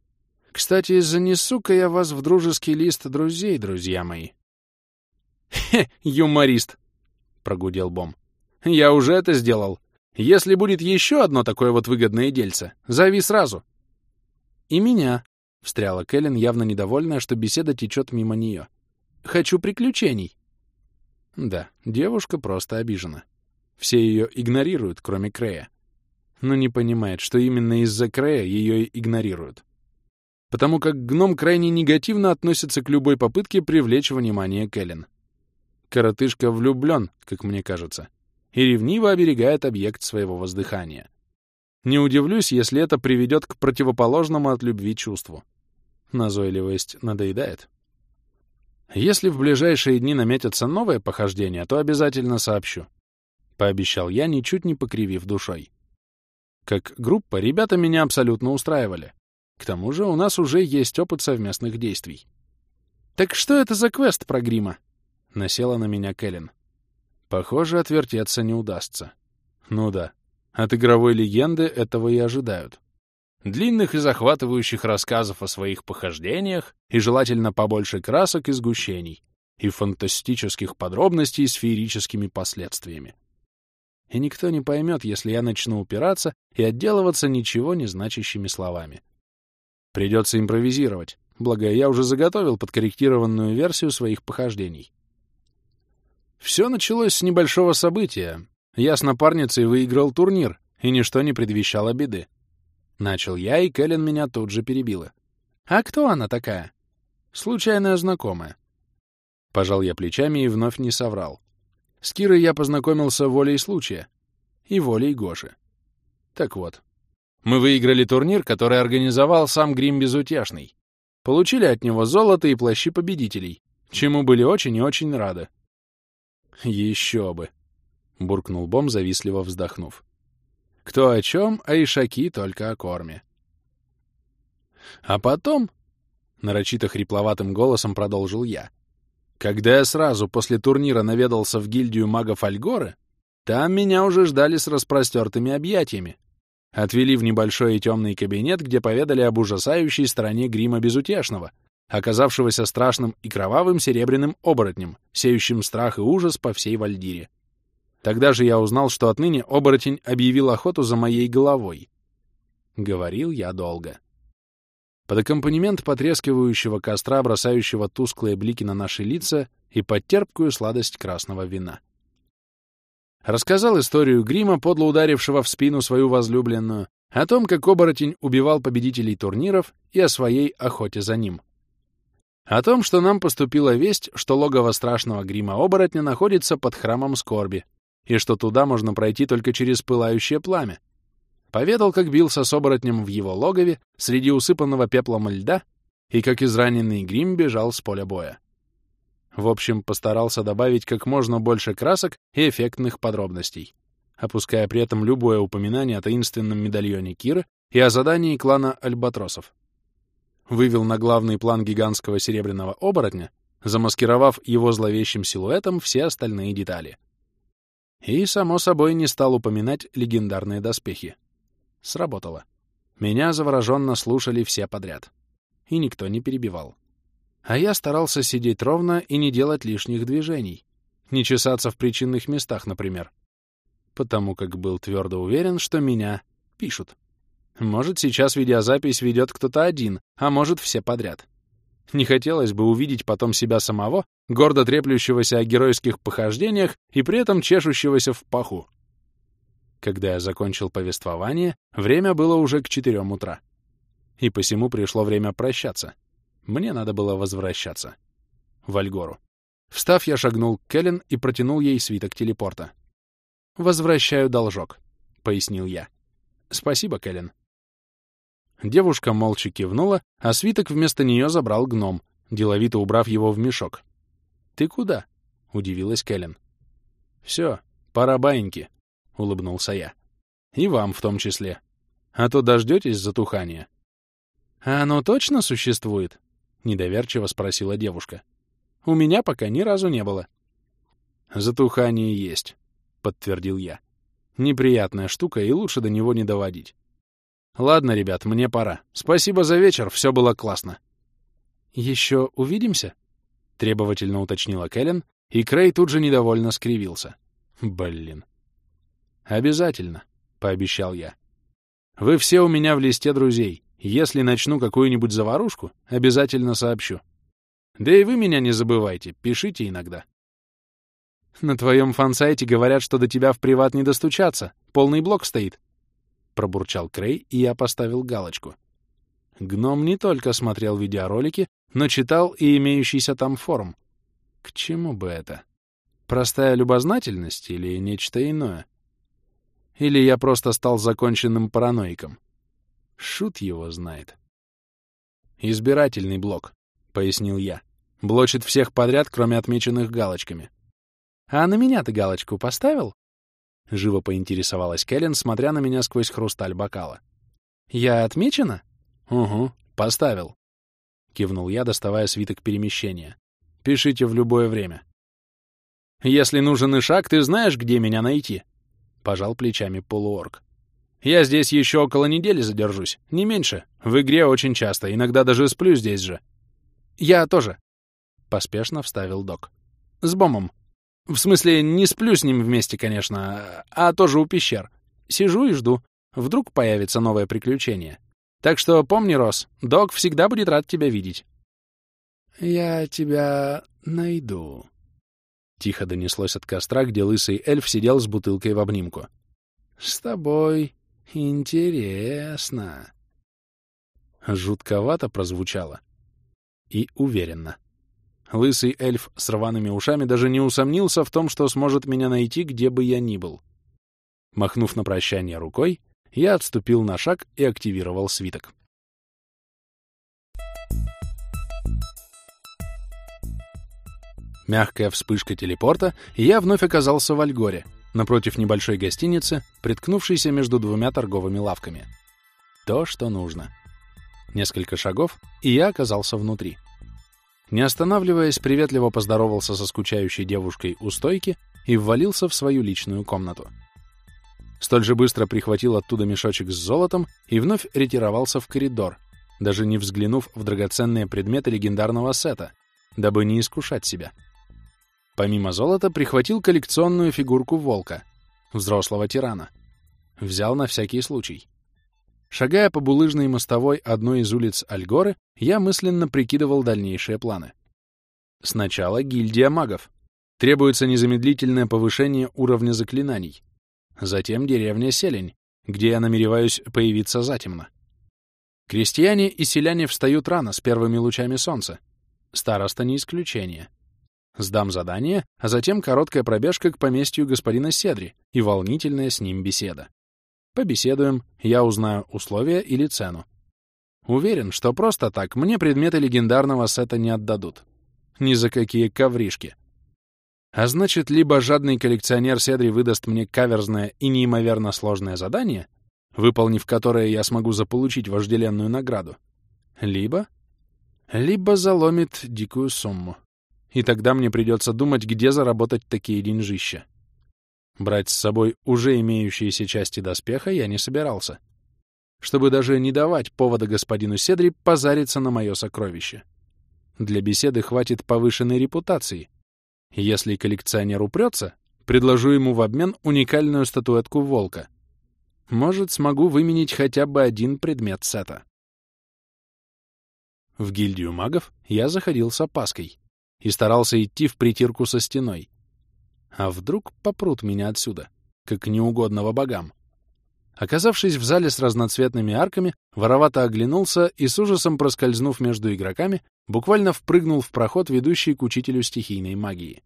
Кстати, занесу-ка я вас в дружеский лист друзей, друзья мои». «Хе, юморист!» — прогудел Бом. «Я уже это сделал. Если будет еще одно такое вот выгодное дельце, зови сразу». «И меня», — встряла Кэлен, явно недовольная, что беседа течет мимо нее. «Хочу приключений». Да, девушка просто обижена. Все ее игнорируют, кроме Крея. Но не понимает, что именно из-за Крея ее игнорируют. Потому как гном крайне негативно относится к любой попытке привлечь внимание Кэлен. Коротышка влюблен, как мне кажется, и ревниво оберегает объект своего воздыхания. Не удивлюсь, если это приведет к противоположному от любви чувству. Назойливость надоедает. Если в ближайшие дни наметятся новые похождения, то обязательно сообщу. Пообещал я, ничуть не покривив душой. Как группа, ребята меня абсолютно устраивали. К тому же у нас уже есть опыт совместных действий. «Так что это за квест про грима?» — насела на меня Кэлен. Похоже, отвертеться не удастся. Ну да, от игровой легенды этого и ожидают длинных и захватывающих рассказов о своих похождениях и желательно побольше красок и сгущений, и фантастических подробностей с феерическими последствиями. И никто не поймет, если я начну упираться и отделываться ничего не значащими словами. Придется импровизировать, благо я уже заготовил подкорректированную версию своих похождений. Все началось с небольшого события. Я с напарницей выиграл турнир, и ничто не предвещало беды. Начал я, и Кэлен меня тут же перебила. «А кто она такая?» «Случайная знакомая». Пожал я плечами и вновь не соврал. С Кирой я познакомился волей случая. И волей Гоши. Так вот. Мы выиграли турнир, который организовал сам Грим Безутешный. Получили от него золото и плащи победителей, чему были очень и очень рады. «Еще бы!» — буркнул Бом, завистливо вздохнув. Кто о чем, а ишаки только о корме. А потом, — нарочито хрипловатым голосом продолжил я, когда я сразу после турнира наведался в гильдию магов Альгоры, там меня уже ждали с распростертыми объятиями. Отвели в небольшой и темный кабинет, где поведали об ужасающей стороне грима безутешного, оказавшегося страшным и кровавым серебряным оборотнем, сеющим страх и ужас по всей Вальдире. Тогда же я узнал, что отныне оборотень объявил охоту за моей головой. Говорил я долго. Под аккомпанемент потрескивающего костра, бросающего тусклые блики на наши лица и под терпкую сладость красного вина. Рассказал историю грима, подло ударившего в спину свою возлюбленную, о том, как оборотень убивал победителей турниров и о своей охоте за ним. О том, что нам поступила весть, что логово страшного грима-оборотня находится под храмом скорби, и что туда можно пройти только через пылающее пламя. Поведал, как бился с оборотнем в его логове среди усыпанного пеплом льда и как израненный грим бежал с поля боя. В общем, постарался добавить как можно больше красок и эффектных подробностей, опуская при этом любое упоминание о таинственном медальоне Кира и о задании клана Альбатросов. Вывел на главный план гигантского серебряного оборотня, замаскировав его зловещим силуэтом все остальные детали — и, само собой, не стал упоминать легендарные доспехи. Сработало. Меня завороженно слушали все подряд. И никто не перебивал. А я старался сидеть ровно и не делать лишних движений. Не чесаться в причинных местах, например. Потому как был твердо уверен, что меня пишут. Может, сейчас видеозапись ведет кто-то один, а может, все подряд. Не хотелось бы увидеть потом себя самого, гордо треплющегося о геройских похождениях и при этом чешущегося в паху. Когда я закончил повествование, время было уже к четырем утра. И посему пришло время прощаться. Мне надо было возвращаться. В Альгору. Встав, я шагнул к Кэлен и протянул ей свиток телепорта. «Возвращаю должок», — пояснил я. «Спасибо, Кэлен». Девушка молча кивнула, а свиток вместо нее забрал гном, деловито убрав его в мешок. «Ты куда?» — удивилась Кэлен. «Все, пора баиньки», — улыбнулся я. «И вам в том числе. А то дождетесь затухания». «А оно точно существует?» — недоверчиво спросила девушка. «У меня пока ни разу не было». Затухание есть, — подтвердил я. Неприятная штука, и лучше до него не доводить. Ладно, ребят, мне пора. Спасибо за вечер, все было классно. Еще увидимся? Требовательно уточнила Кэлен, и Крей тут же недовольно скривился. Блин. Обязательно, пообещал я. Вы все у меня в листе друзей. Если начну какую-нибудь заварушку, обязательно сообщу. Да и вы меня не забывайте, пишите иногда. На твоем фан-сайте говорят, что до тебя в приват не достучаться. Полный блок стоит. Пробурчал Крей, и я поставил галочку. Гном не только смотрел видеоролики, но читал и имеющийся там форум. К чему бы это? Простая любознательность или нечто иное? Или я просто стал законченным параноиком? Шут его знает. «Избирательный блок», — пояснил я. «Блочит всех подряд, кроме отмеченных галочками». «А на меня ты галочку поставил?» Живо поинтересовалась Кэлен, смотря на меня сквозь хрусталь бокала. «Я отмечена?» «Угу, поставил», — кивнул я, доставая свиток перемещения. «Пишите в любое время». «Если нужен ишак, ты знаешь, где меня найти?» — пожал плечами полуорг. «Я здесь еще около недели задержусь, не меньше. В игре очень часто, иногда даже сплю здесь же». «Я тоже», — поспешно вставил док. «С бомом». В смысле, не сплю с ним вместе, конечно, а тоже у пещер. Сижу и жду. Вдруг появится новое приключение. Так что помни, Рос, док всегда будет рад тебя видеть. «Я тебя найду», — тихо донеслось от костра, где лысый эльф сидел с бутылкой в обнимку. «С тобой интересно». Жутковато прозвучало. И уверенно. Лысый эльф с рваными ушами даже не усомнился в том, что сможет меня найти, где бы я ни был. Махнув на прощание рукой, я отступил на шаг и активировал свиток. Мягкая вспышка телепорта, и я вновь оказался в Альгоре, напротив небольшой гостиницы, приткнувшейся между двумя торговыми лавками. То, что нужно. Несколько шагов, и я оказался внутри. Не останавливаясь, приветливо поздоровался со скучающей девушкой у стойки и ввалился в свою личную комнату. Столь же быстро прихватил оттуда мешочек с золотом и вновь ретировался в коридор, даже не взглянув в драгоценные предметы легендарного сета, дабы не искушать себя. Помимо золота прихватил коллекционную фигурку волка, взрослого тирана. Взял на всякий случай. Шагая по булыжной мостовой одной из улиц Альгоры, я мысленно прикидывал дальнейшие планы. Сначала гильдия магов. Требуется незамедлительное повышение уровня заклинаний. Затем деревня Селень, где я намереваюсь появиться затемно. Крестьяне и селяне встают рано с первыми лучами солнца. Староста не исключение. Сдам задание, а затем короткая пробежка к поместью господина Седри и волнительная с ним беседа. Побеседуем, я узнаю условия или цену. Уверен, что просто так мне предметы легендарного сета не отдадут. Ни за какие ковришки. А значит, либо жадный коллекционер Седри выдаст мне каверзное и неимоверно сложное задание, выполнив которое я смогу заполучить вожделенную награду, либо... либо заломит дикую сумму. И тогда мне придется думать, где заработать такие деньжища. Брать с собой уже имеющиеся части доспеха я не собирался, чтобы даже не давать повода господину Седри позариться на мое сокровище. Для беседы хватит повышенной репутации. Если коллекционер упрется, предложу ему в обмен уникальную статуэтку волка. Может, смогу выменить хотя бы один предмет сета. В гильдию магов я заходил с опаской и старался идти в притирку со стеной, а вдруг попрут меня отсюда, как неугодного богам? Оказавшись в зале с разноцветными арками, воровато оглянулся и с ужасом проскользнув между игроками, буквально впрыгнул в проход, ведущий к учителю стихийной магии.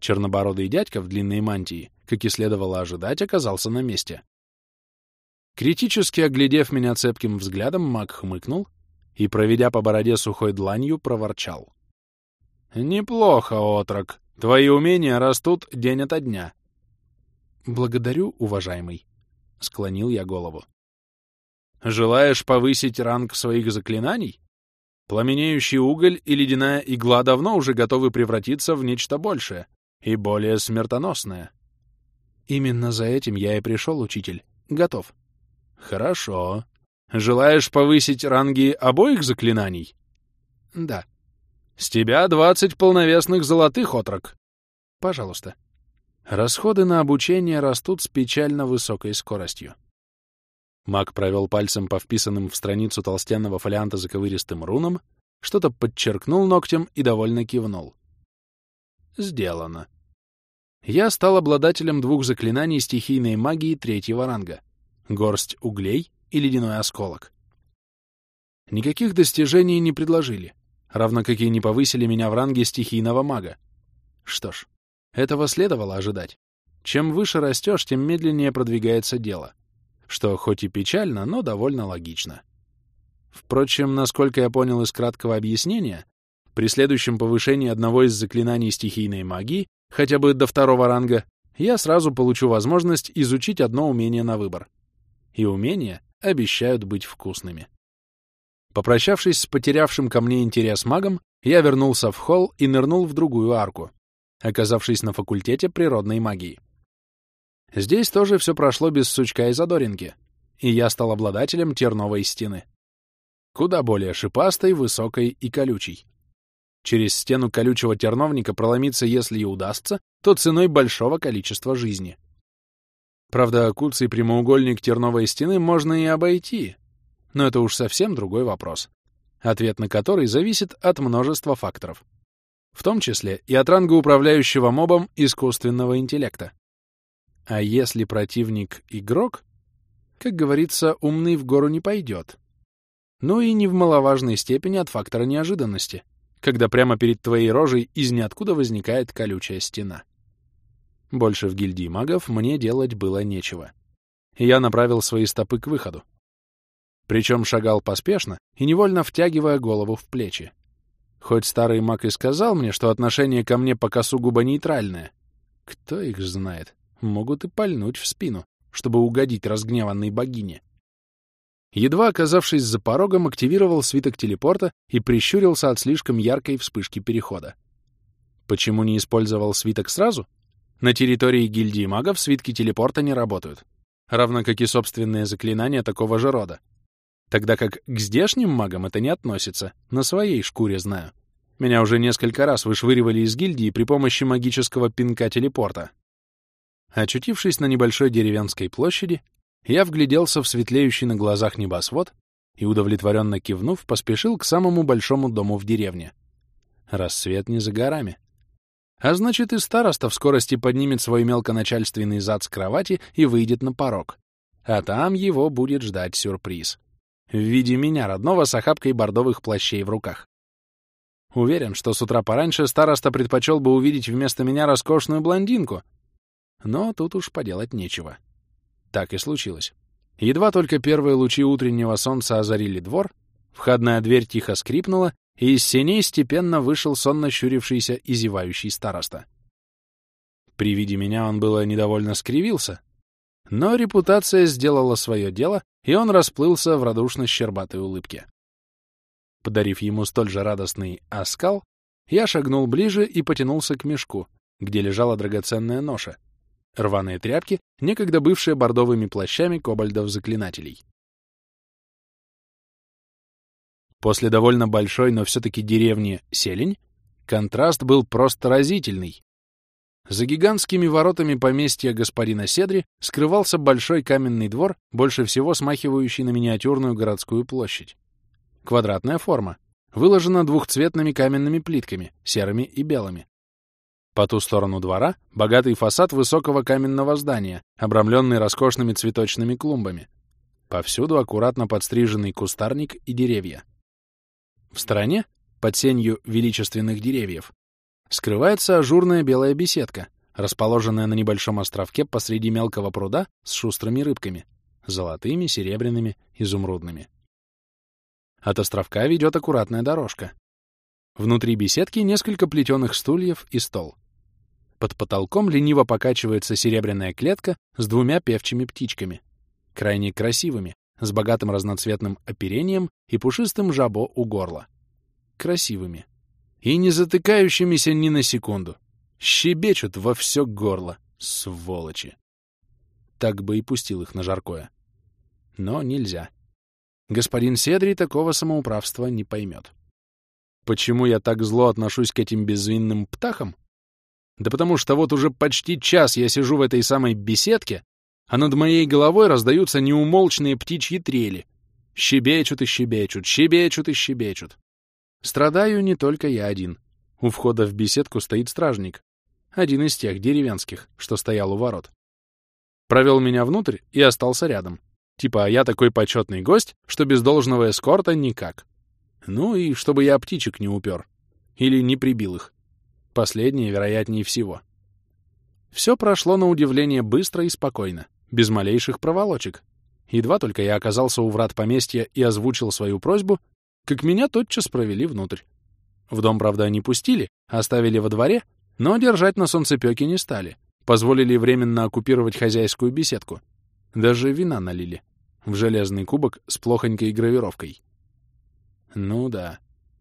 Чернобородый дядька в длинной мантии, как и следовало ожидать, оказался на месте. Критически оглядев меня цепким взглядом, маг хмыкнул и, проведя по бороде сухой дланью, проворчал. «Неплохо, отрок. Твои умения растут день ото дня. Благодарю, уважаемый. Склонил я голову. Желаешь повысить ранг своих заклинаний? Пламенеющий уголь и ледяная игла давно уже готовы превратиться в нечто большее, И более смертоносное. Именно за этим я и пришел, учитель. Готов. Хорошо. Желаешь повысить ранги обоих заклинаний? Да. С тебя двадцать полновесных золотых, отрок. Пожалуйста. Расходы на обучение растут с печально высокой скоростью. Маг провел пальцем по вписанным в страницу толстенного фолианта заковыристым рунам, что-то подчеркнул ногтем и довольно кивнул. Сделано. Я стал обладателем двух заклинаний стихийной магии третьего ранга — горсть углей и ледяной осколок. Никаких достижений не предложили, равно как и не повысили меня в ранге стихийного мага. Что ж, этого следовало ожидать. Чем выше растешь, тем медленнее продвигается дело — что хоть и печально, но довольно логично. Впрочем, насколько я понял из краткого объяснения, при следующем повышении одного из заклинаний стихийной магии, хотя бы до второго ранга, я сразу получу возможность изучить одно умение на выбор. И умения обещают быть вкусными. Попрощавшись с потерявшим ко мне интерес магом, я вернулся в холл и нырнул в другую арку, оказавшись на факультете природной магии. Здесь тоже все прошло без сучка и задоринки, и я стал обладателем терновой стены. Куда более шипастой, высокой и колючей. Через стену колючего терновника проломиться, если и удастся, то ценой большого количества жизни. Правда, куцый прямоугольник терновой стены можно и обойти, но это уж совсем другой вопрос, ответ на который зависит от множества факторов, в том числе и от ранга управляющего мобом искусственного интеллекта. А если противник — игрок, как говорится, умный в гору не пойдет. Ну и не в маловажной степени от фактора неожиданности, когда прямо перед твоей рожей из ниоткуда возникает колючая стена. Больше в гильдии магов мне делать было нечего. Я направил свои стопы к выходу. Причем шагал поспешно и невольно втягивая голову в плечи. Хоть старый маг и сказал мне, что отношение ко мне пока сугубо нейтральное, кто их знает могут и пальнуть в спину, чтобы угодить разгневанной богине. Едва оказавшись за порогом, активировал свиток телепорта и прищурился от слишком яркой вспышки перехода. Почему не использовал свиток сразу? На территории гильдии магов свитки телепорта не работают, равно как и собственные заклинания такого же рода. Тогда как к здешним магам это не относится, на своей шкуре знаю. Меня уже несколько раз вышвыривали из гильдии при помощи магического пинка телепорта, Очутившись на небольшой деревенской площади, я вгляделся в светлеющий на глазах небосвод и, удовлетворенно кивнув, поспешил к самому большому дому в деревне. Рассвет не за горами. А значит, и староста в скорости поднимет свой мелконачальственный зад с кровати и выйдет на порог. А там его будет ждать сюрприз. В виде меня, родного, с охапкой бордовых плащей в руках. Уверен, что с утра пораньше староста предпочел бы увидеть вместо меня роскошную блондинку, но тут уж поделать нечего. Так и случилось. Едва только первые лучи утреннего солнца озарили двор, входная дверь тихо скрипнула, и из сеней степенно вышел сонно щурившийся и зевающий староста. При виде меня он было недовольно скривился, но репутация сделала свое дело, и он расплылся в радушно-щербатой улыбке. Подарив ему столь же радостный оскал, я шагнул ближе и потянулся к мешку, где лежала драгоценная ноша, рваные тряпки, некогда бывшие бордовыми плащами кобальдов-заклинателей. После довольно большой, но все-таки деревни Селень, контраст был просто разительный. За гигантскими воротами поместья господина Седри скрывался большой каменный двор, больше всего смахивающий на миниатюрную городскую площадь. Квадратная форма, выложена двухцветными каменными плитками, серыми и белыми. По ту сторону двора — богатый фасад высокого каменного здания, обрамленный роскошными цветочными клумбами. Повсюду аккуратно подстриженный кустарник и деревья. В стороне, под сенью величественных деревьев, скрывается ажурная белая беседка, расположенная на небольшом островке посреди мелкого пруда с шустрыми рыбками — золотыми, серебряными, изумрудными. От островка ведет аккуратная дорожка. Внутри беседки несколько плетеных стульев и стол. Под потолком лениво покачивается серебряная клетка с двумя певчими птичками. Крайне красивыми, с богатым разноцветным оперением и пушистым жабо у горла. Красивыми. И не затыкающимися ни на секунду. Щебечут во все горло, сволочи. Так бы и пустил их на жаркое. Но нельзя. Господин Седри такого самоуправства не поймет. Почему я так зло отношусь к этим безвинным птахам? Да потому что вот уже почти час я сижу в этой самой беседке, а над моей головой раздаются неумолчные птичьи трели. Щебечут и щебечут, щебечут и щебечут. Страдаю не только я один. У входа в беседку стоит стражник. Один из тех деревенских, что стоял у ворот. Провел меня внутрь и остался рядом. Типа, я такой почетный гость, что без должного эскорта никак. Ну и чтобы я птичек не упер. Или не прибил их. Последнее вероятнее всего. Все прошло на удивление быстро и спокойно, без малейших проволочек. Едва только я оказался у врат поместья и озвучил свою просьбу, как меня тотчас провели внутрь. В дом, правда, не пустили, оставили во дворе, но держать на солнцепёке не стали. Позволили временно оккупировать хозяйскую беседку. Даже вина налили. В железный кубок с плохонькой гравировкой. Ну да,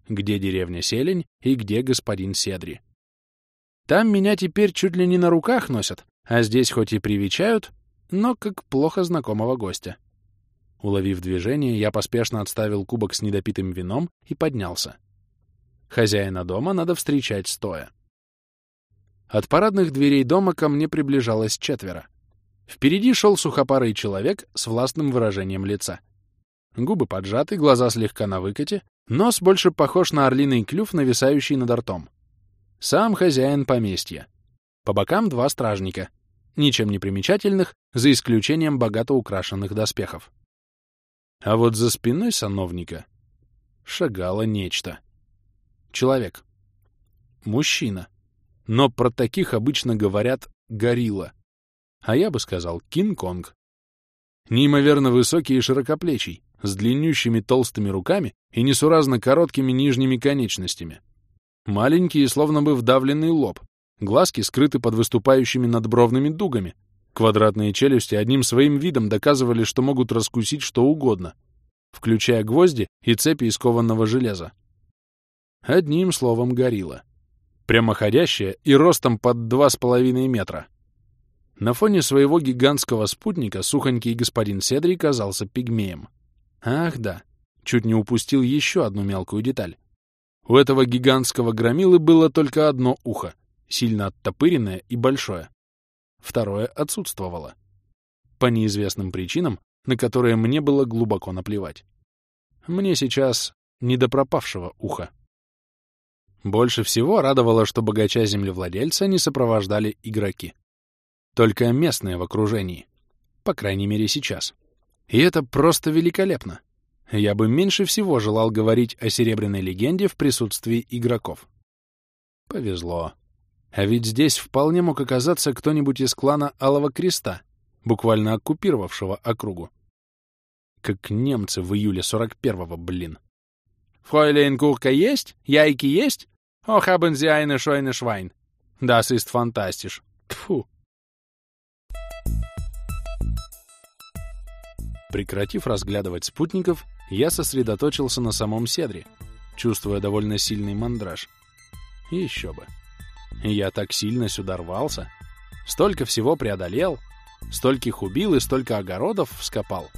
где деревня Селень и где господин Седри. Там меня теперь чуть ли не на руках носят, а здесь хоть и привечают, но как плохо знакомого гостя. Уловив движение, я поспешно отставил кубок с недопитым вином и поднялся. Хозяина дома надо встречать стоя. От парадных дверей дома ко мне приближалось четверо. Впереди шел сухопарый человек с властным выражением лица. Губы поджаты, глаза слегка на выкате, нос больше похож на орлиный клюв, нависающий над ртом. Сам хозяин поместья. По бокам два стражника, ничем не примечательных, за исключением богато украшенных доспехов. А вот за спиной сановника шагало нечто. Человек. Мужчина. Но про таких обычно говорят «горилла». А я бы сказал «Кинг-Конг». Неимоверно высокий и широкоплечий, с длиннющими толстыми руками и несуразно короткими нижними конечностями. Маленький и словно бы вдавленный лоб, глазки скрыты под выступающими надбровными дугами, квадратные челюсти одним своим видом доказывали, что могут раскусить что угодно, включая гвозди и цепи из кованного железа. Одним словом, горилла прямоходящая и ростом под два с половиной метра. На фоне своего гигантского спутника сухонький господин Седри казался пигмеем. Ах да, чуть не упустил еще одну мелкую деталь. У этого гигантского громилы было только одно ухо, сильно оттопыренное и большое. Второе отсутствовало. По неизвестным причинам, на которые мне было глубоко наплевать. Мне сейчас не до пропавшего уха. Больше всего радовало, что богача-землевладельца не сопровождали игроки. Только местные в окружении. По крайней мере, сейчас. И это просто великолепно. Я бы меньше всего желал говорить о Серебряной легенде в присутствии игроков. Повезло. А ведь здесь вполне мог оказаться кто-нибудь из клана Алого Креста, буквально оккупировавшего округу. Как немцы в июле 41-го, блин. «Фройлейн Курка есть? Яйки есть?» «Ох, haben Sie eine schöne Schwein!» «Das ist fantastisch!» Тьфу! Прекратив разглядывать спутников, я сосредоточился на самом Седре, чувствуя довольно сильный мандраж. Еще бы. Я так сильно сюда рвался, столько всего преодолел, стольких убил и столько огородов вскопал.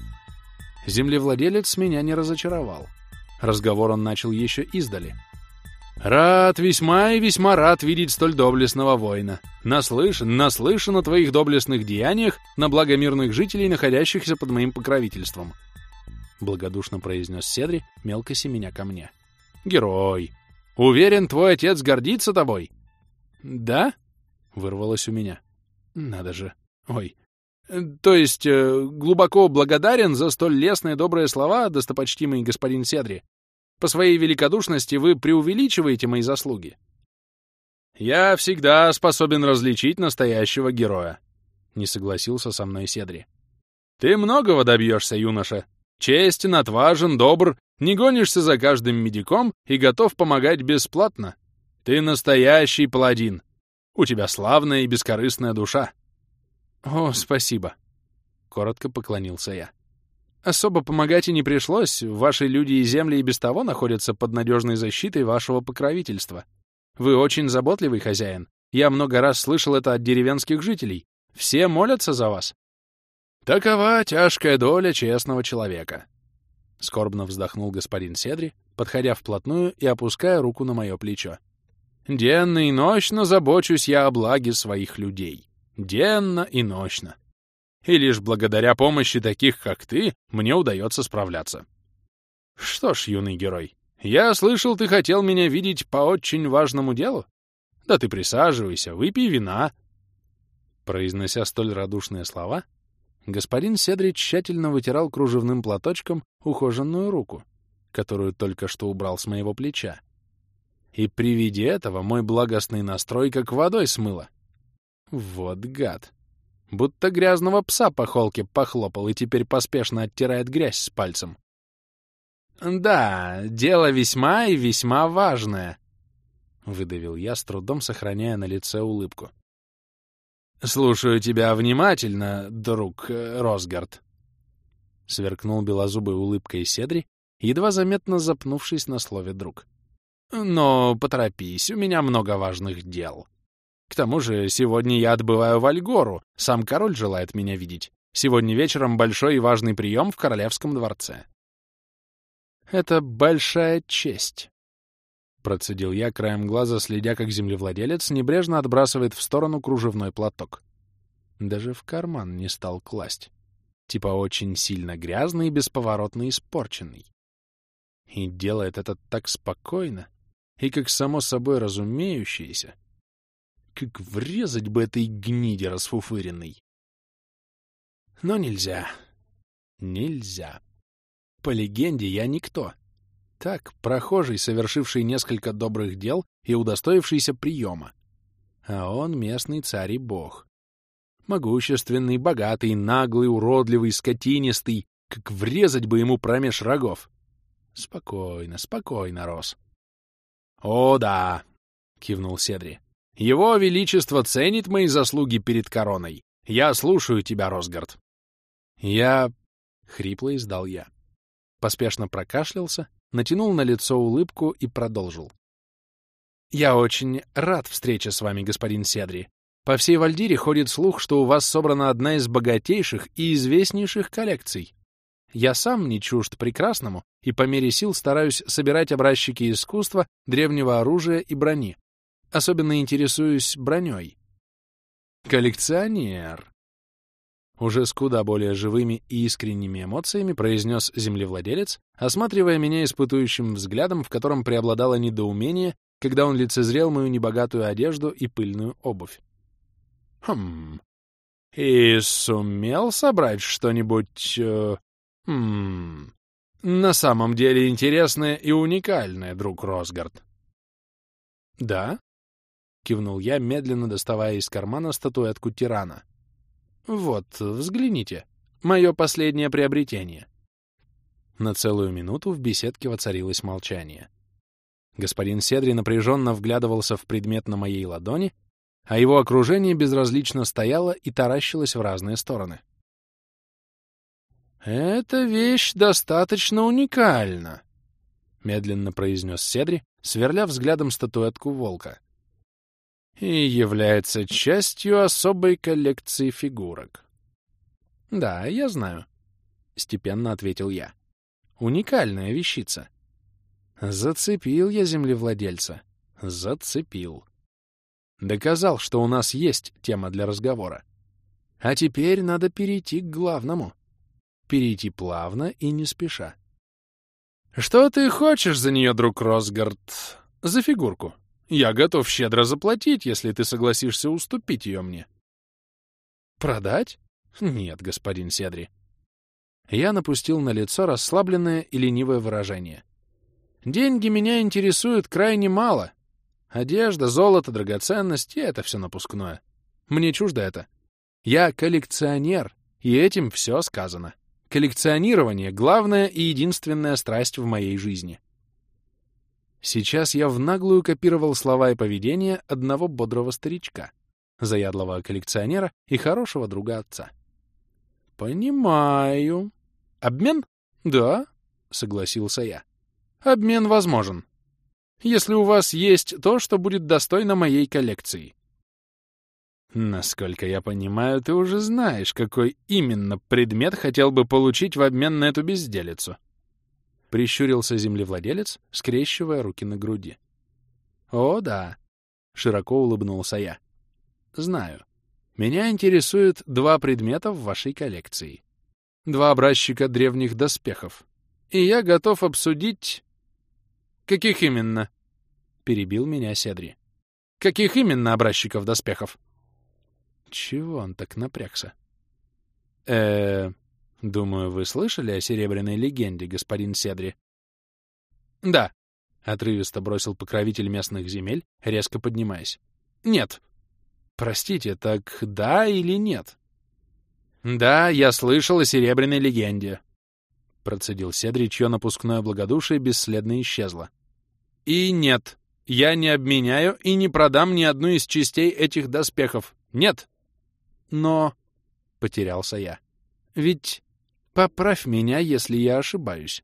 Землевладелец меня не разочаровал. Разговор он начал еще издали — Рад, весьма и весьма рад видеть столь доблестного воина. Наслышан, наслышан о твоих доблестных деяниях на благо мирных жителей, находящихся под моим покровительством. Благодушно произнес Седри, мелко семеня ко мне. Герой! Уверен, твой отец гордится тобой. Да? Вырвалось у меня. Надо же. Ой. То есть, э, глубоко благодарен за столь лестные добрые слова, достопочтимый господин Седри. По своей великодушности вы преувеличиваете мои заслуги. Я всегда способен различить настоящего героя, — не согласился со мной Седри. Ты многого добьешься, юноша. Честен, отважен, добр, не гонишься за каждым медиком и готов помогать бесплатно. Ты настоящий паладин. У тебя славная и бескорыстная душа. О, спасибо. Коротко поклонился я. Особо помогать и не пришлось, ваши люди и земли и без того находятся под надежной защитой вашего покровительства. Вы очень заботливый хозяин, Я много раз слышал это от деревенских жителей. Все молятся за вас. Такова тяжкая доля честного человека. Скорбно вздохнул господин Седри, подходя вплотную и опуская руку на мое плечо. Денно и ночно забочусь я о благе своих людей. Денно и ночно. И лишь благодаря помощи таких, как ты, мне удается справляться. Что ж, юный герой, я слышал, ты хотел меня видеть по очень важному делу? Да ты присаживайся, выпей вина. Произнося столь радушные слова, господин Седри тщательно вытирал кружевным платочком ухоженную руку, которую только что убрал с моего плеча. И при виде этого мой благостный настрой как водой смыло. Вот гад. Будто грязного пса по холке похлопал и теперь поспешно оттирает грязь с пальцем. «Да, дело весьма и весьма важное», — выдавил я, с трудом сохраняя на лице улыбку. «Слушаю тебя внимательно, друг э, Росгард», — сверкнул белозубой улыбкой Седри, едва заметно запнувшись на слове «друг». Но поторопись, у меня много важных дел. К тому же сегодня я отбываю в Альгору, сам король желает меня видеть. Сегодня вечером большой и важный прием в королевском дворце. Это большая честь. Процедил я краем глаза, следя, как землевладелец небрежно отбрасывает в сторону кружевной платок. Даже в карман не стал класть. Типа очень сильно грязный и бесповоротно испорченный. И делает это так спокойно, и как само собой разумеющееся, как врезать бы этой гниде расфуфыренной. Но нельзя. Нельзя. По легенде, я никто. Так, прохожий, совершивший несколько добрых дел и удостоившийся приема. А он местный царь и бог. Могущественный, богатый, наглый, уродливый, скотинистый, как врезать бы ему промеж рогов. Спокойно, спокойно, Рос. «О, да!» — кивнул Седри. «Его Величество ценит мои заслуги перед короной. Я слушаю тебя, Росгард». «Я...» — хрипло издал я. Поспешно прокашлялся, натянул на лицо улыбку и продолжил. «Я очень рад встрече с вами, господин Седри. По всей Вальдире ходит слух, что у вас собрана одна из богатейших и известнейших коллекций. Я сам не чужд прекрасному и по мере сил стараюсь собирать образчики искусства, древнего оружия и брони. Особенно интересуюсь броней. Коллекционер. Уже с куда более живыми и искренними эмоциями произнес землевладелец, осматривая меня испытующим взглядом, в котором преобладало недоумение, когда он лицезрел мою небогатую одежду и пыльную обувь. Хм. И сумел собрать что-нибудь... Э, Хм... На самом деле интересное и уникальное, друг Росгард. Да? Кивнул я, медленно доставая из кармана статуэтку тирана. Вот, взгляните. Мое последнее приобретение. На целую минуту в беседке воцарилось молчание. Господин Седри напряженно вглядывался в предмет на моей ладони, а его окружение безразлично стояло и таращилось в разные стороны. «Эта вещь достаточно уникальна», — медленно произнес Седри, сверля взглядом статуэтку волка. «И является частью особой коллекции фигурок». «Да, я знаю», — степенно ответил я. «Уникальная вещица». Зацепил я землевладельца. Зацепил. Доказал, что у нас есть тема для разговора. А теперь надо перейти к главному — перейти плавно и не спеша. «Что ты хочешь за нее, друг Росгард? За фигурку. Я готов щедро заплатить, если ты согласишься уступить ее мне». «Продать? Нет, господин Седри». Я напустил на лицо расслабленное и ленивое выражение. «Деньги меня интересуют крайне мало. Одежда, золото, драгоценности — это все напускное. Мне чуждо это. Я коллекционер, и этим все сказано». Коллекционирование — главная и единственная страсть в моей жизни. Сейчас я в наглую копировал слова и поведение одного бодрого старичка, заядлого коллекционера и хорошего друга отца. «Понимаю. Обмен?» «Да», — согласился я. «Обмен возможен. Если у вас есть то, что будет достойно моей коллекции. Насколько я понимаю, ты уже знаешь, какой именно предмет хотел бы получить в обмен на эту безделицу. Прищурился землевладелец, скрещивая руки на груди. О, да. Широко улыбнулся я. Знаю. Меня интересуют два предмета в вашей коллекции. Два образчика древних доспехов. И я готов обсудить... Каких именно? Перебил меня Седри. Каких именно образчиков доспехов? Чего он так напрягся? э думаю, вы слышали о серебряной легенде, господин Седри? Да, — отрывисто бросил покровитель местных земель, резко поднимаясь. Нет. Простите, так да или нет? Да, я слышал о серебряной легенде, — процедил Седри, чье напускное благодушие бесследно исчезло. И нет, я не обменяю и не продам ни одну из частей этих доспехов. Нет. Но... — потерялся я. Ведь поправь меня, если я ошибаюсь.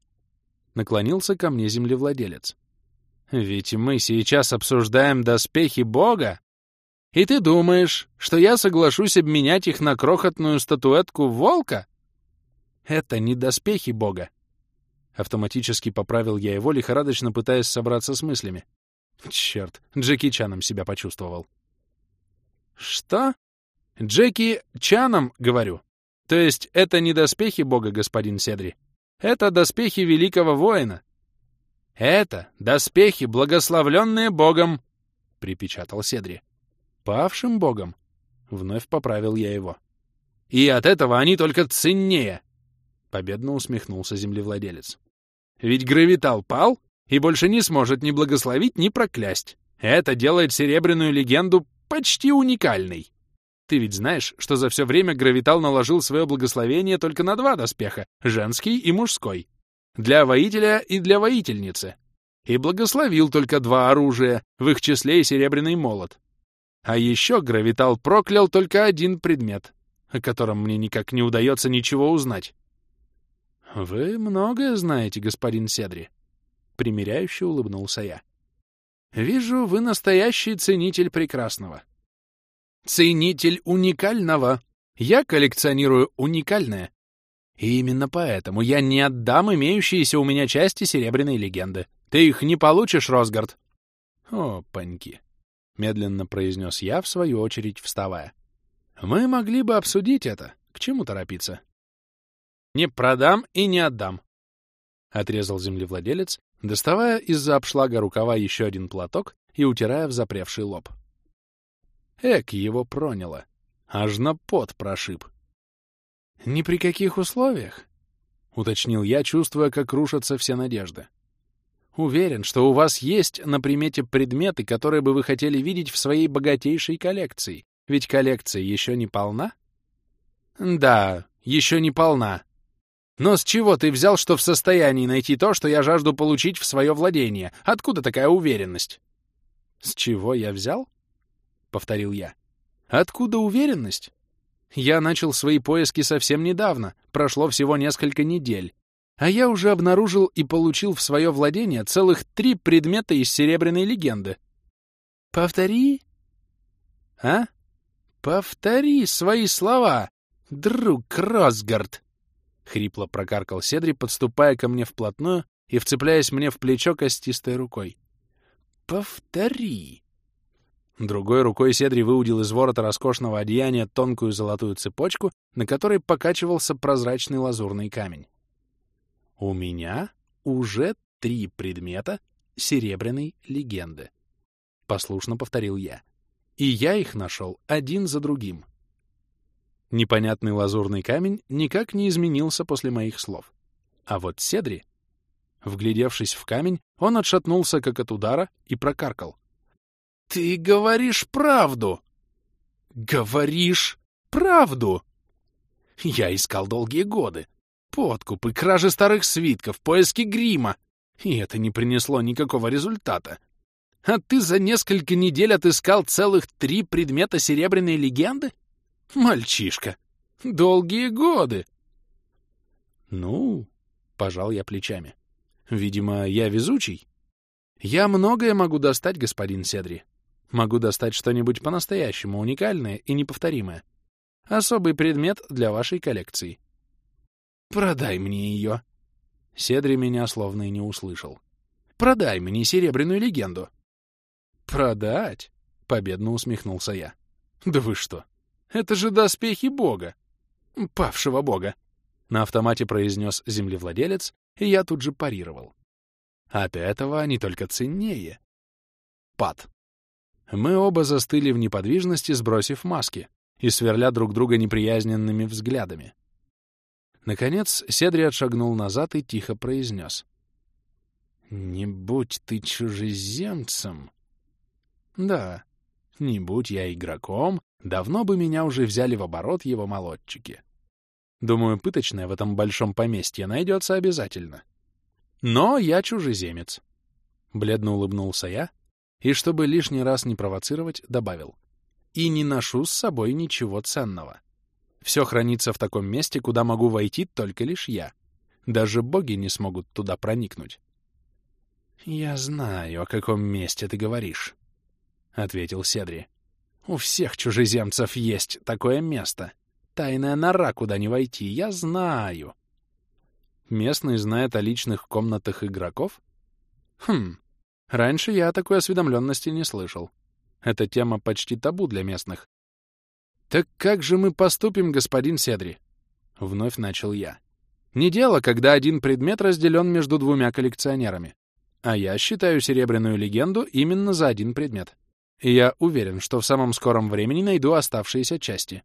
Наклонился ко мне землевладелец. Ведь мы сейчас обсуждаем доспехи Бога. И ты думаешь, что я соглашусь обменять их на крохотную статуэтку волка? Это не доспехи Бога. Автоматически поправил я его, лихорадочно пытаясь собраться с мыслями. Черт, Джеки Чаном себя почувствовал. Что? Джеки Чаном, говорю. То есть это не доспехи бога, господин Седри. Это доспехи великого воина. Это доспехи, благословленные богом, припечатал Седри. Павшим богом. Вновь поправил я его. И от этого они только ценнее. Победно усмехнулся землевладелец. Ведь гравитал пал и больше не сможет ни благословить, ни проклясть. Это делает серебряную легенду почти уникальной. Ты ведь знаешь, что за все время Гравитал наложил свое благословение только на два доспеха — женский и мужской. Для воителя и для воительницы. И благословил только два оружия, в их числе и серебряный молот. А еще Гравитал проклял только один предмет, о котором мне никак не удается ничего узнать. «Вы многое знаете, господин Седри», — примиряюще улыбнулся я. «Вижу, вы настоящий ценитель прекрасного. Ценитель уникального. Я коллекционирую уникальное. И именно поэтому я не отдам имеющиеся у меня части Серебряной легенды. Ты их не получишь, Росгард. О, паньки. Медленно произнес я, в свою очередь, вставая. Мы могли бы обсудить это. К чему торопиться? Не продам и не отдам. Отрезал землевладелец, доставая из-за обшлага рукава еще один платок и утирая в запревший лоб. Эк, его проняло. Аж на пот прошиб. «Ни при каких условиях», — уточнил я, чувствуя, как рушатся все надежды. «Уверен, что у вас есть на примете предметы, которые бы вы хотели видеть в своей богатейшей коллекции. Ведь коллекция еще не полна?» «Да, еще не полна. Но с чего ты взял, что в состоянии найти то, что я жажду получить в свое владение? Откуда такая уверенность?» «С чего я взял?» — повторил я. «Откуда уверенность? Я начал свои поиски совсем недавно, прошло всего несколько недель, а я уже обнаружил и получил в свое владение целых три предмета из Серебряной легенды. Повтори. А? Повтори свои слова, друг Росгард. Хрипло прокаркал Седри, подступая ко мне вплотную и вцепляясь мне в плечо костистой рукой. Повтори. Другой рукой Седри выудил из ворота роскошного одеяния тонкую золотую цепочку, на которой покачивался прозрачный лазурный камень. «У меня уже три предмета серебряной легенды», — послушно повторил я. «И я их нашел один за другим». Непонятный лазурный камень никак не изменился после моих слов. А вот Седри, вглядевшись в камень, он отшатнулся как от удара и прокаркал. «Ты говоришь правду!» «Говоришь правду!» Я искал долгие годы. Подкупы, кражи старых свитков, поиски грима. И это не принесло никакого результата. А ты за несколько недель отыскал целых три предмета серебряной легенды? Мальчишка, долгие годы. Ну, пожал я плечами. Видимо, я везучий. Я многое могу достать, господин Седри. Могу достать что-нибудь по-настоящему уникальное и неповторимое. Особый предмет для вашей коллекции. Продай мне ее. Седри меня словно и не услышал. Продай мне серебряную легенду. Продать? Победно усмехнулся я. Да вы что? Это же доспехи бога. Павшего бога. На автомате произнес землевладелец, и я тут же парировал. От этого они только ценнее. Пад. Мы оба застыли в неподвижности, сбросив маски и сверля друг друга неприязненными взглядами. Наконец Седри отшагнул назад и тихо произнес. «Не будь ты чужеземцем!» «Да, не будь я игроком, давно бы меня уже взяли в оборот его молодчики. Думаю, пыточная в этом большом поместье найдется обязательно. Но я чужеземец». Бледно улыбнулся я и, чтобы лишний раз не провоцировать, добавил. «И не ношу с собой ничего ценного». Все хранится в таком месте, куда могу войти только лишь я. Даже боги не смогут туда проникнуть. «Я знаю, о каком месте ты говоришь», — ответил Седри. «У всех чужеземцев есть такое место. Тайная нора, куда не войти, я знаю». Местный знает о личных комнатах игроков? Хм, раньше я о такой осведомленности не слышал. Эта тема почти табу для местных, «Так как же мы поступим, господин Седри?» — вновь начал я. «Не дело, когда один предмет разделен между двумя коллекционерами. А я считаю серебряную легенду именно за один предмет. И я уверен, что в самом скором времени найду оставшиеся части».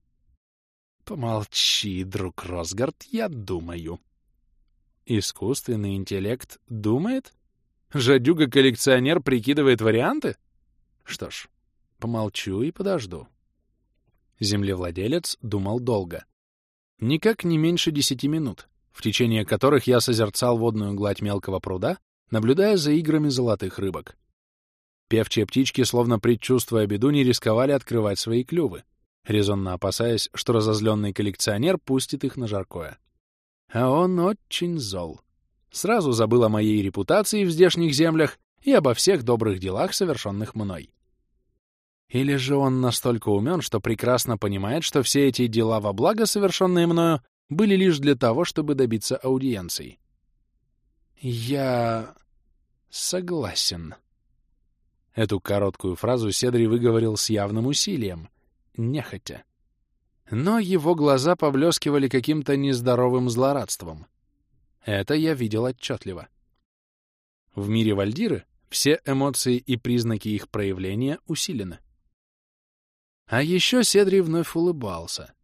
«Помолчи, друг Росгард, я думаю». «Искусственный интеллект думает? Жадюга-коллекционер прикидывает варианты?» «Что ж, помолчу и подожду». Землевладелец думал долго. Никак не меньше десяти минут, в течение которых я созерцал водную гладь мелкого пруда, наблюдая за играми золотых рыбок. Певчие птички, словно предчувствуя беду, не рисковали открывать свои клювы, резонно опасаясь, что разозленный коллекционер пустит их на жаркое. А он очень зол. Сразу забыл о моей репутации в здешних землях и обо всех добрых делах, совершенных мной. Или же он настолько умен, что прекрасно понимает, что все эти дела во благо, совершенные мною, были лишь для того, чтобы добиться аудиенции. «Я... согласен». Эту короткую фразу Седри выговорил с явным усилием, нехотя. Но его глаза поблескивали каким-то нездоровым злорадством. Это я видел отчетливо. В мире Вальдиры все эмоции и признаки их проявления усилены. А еще Седри вновь улыбался.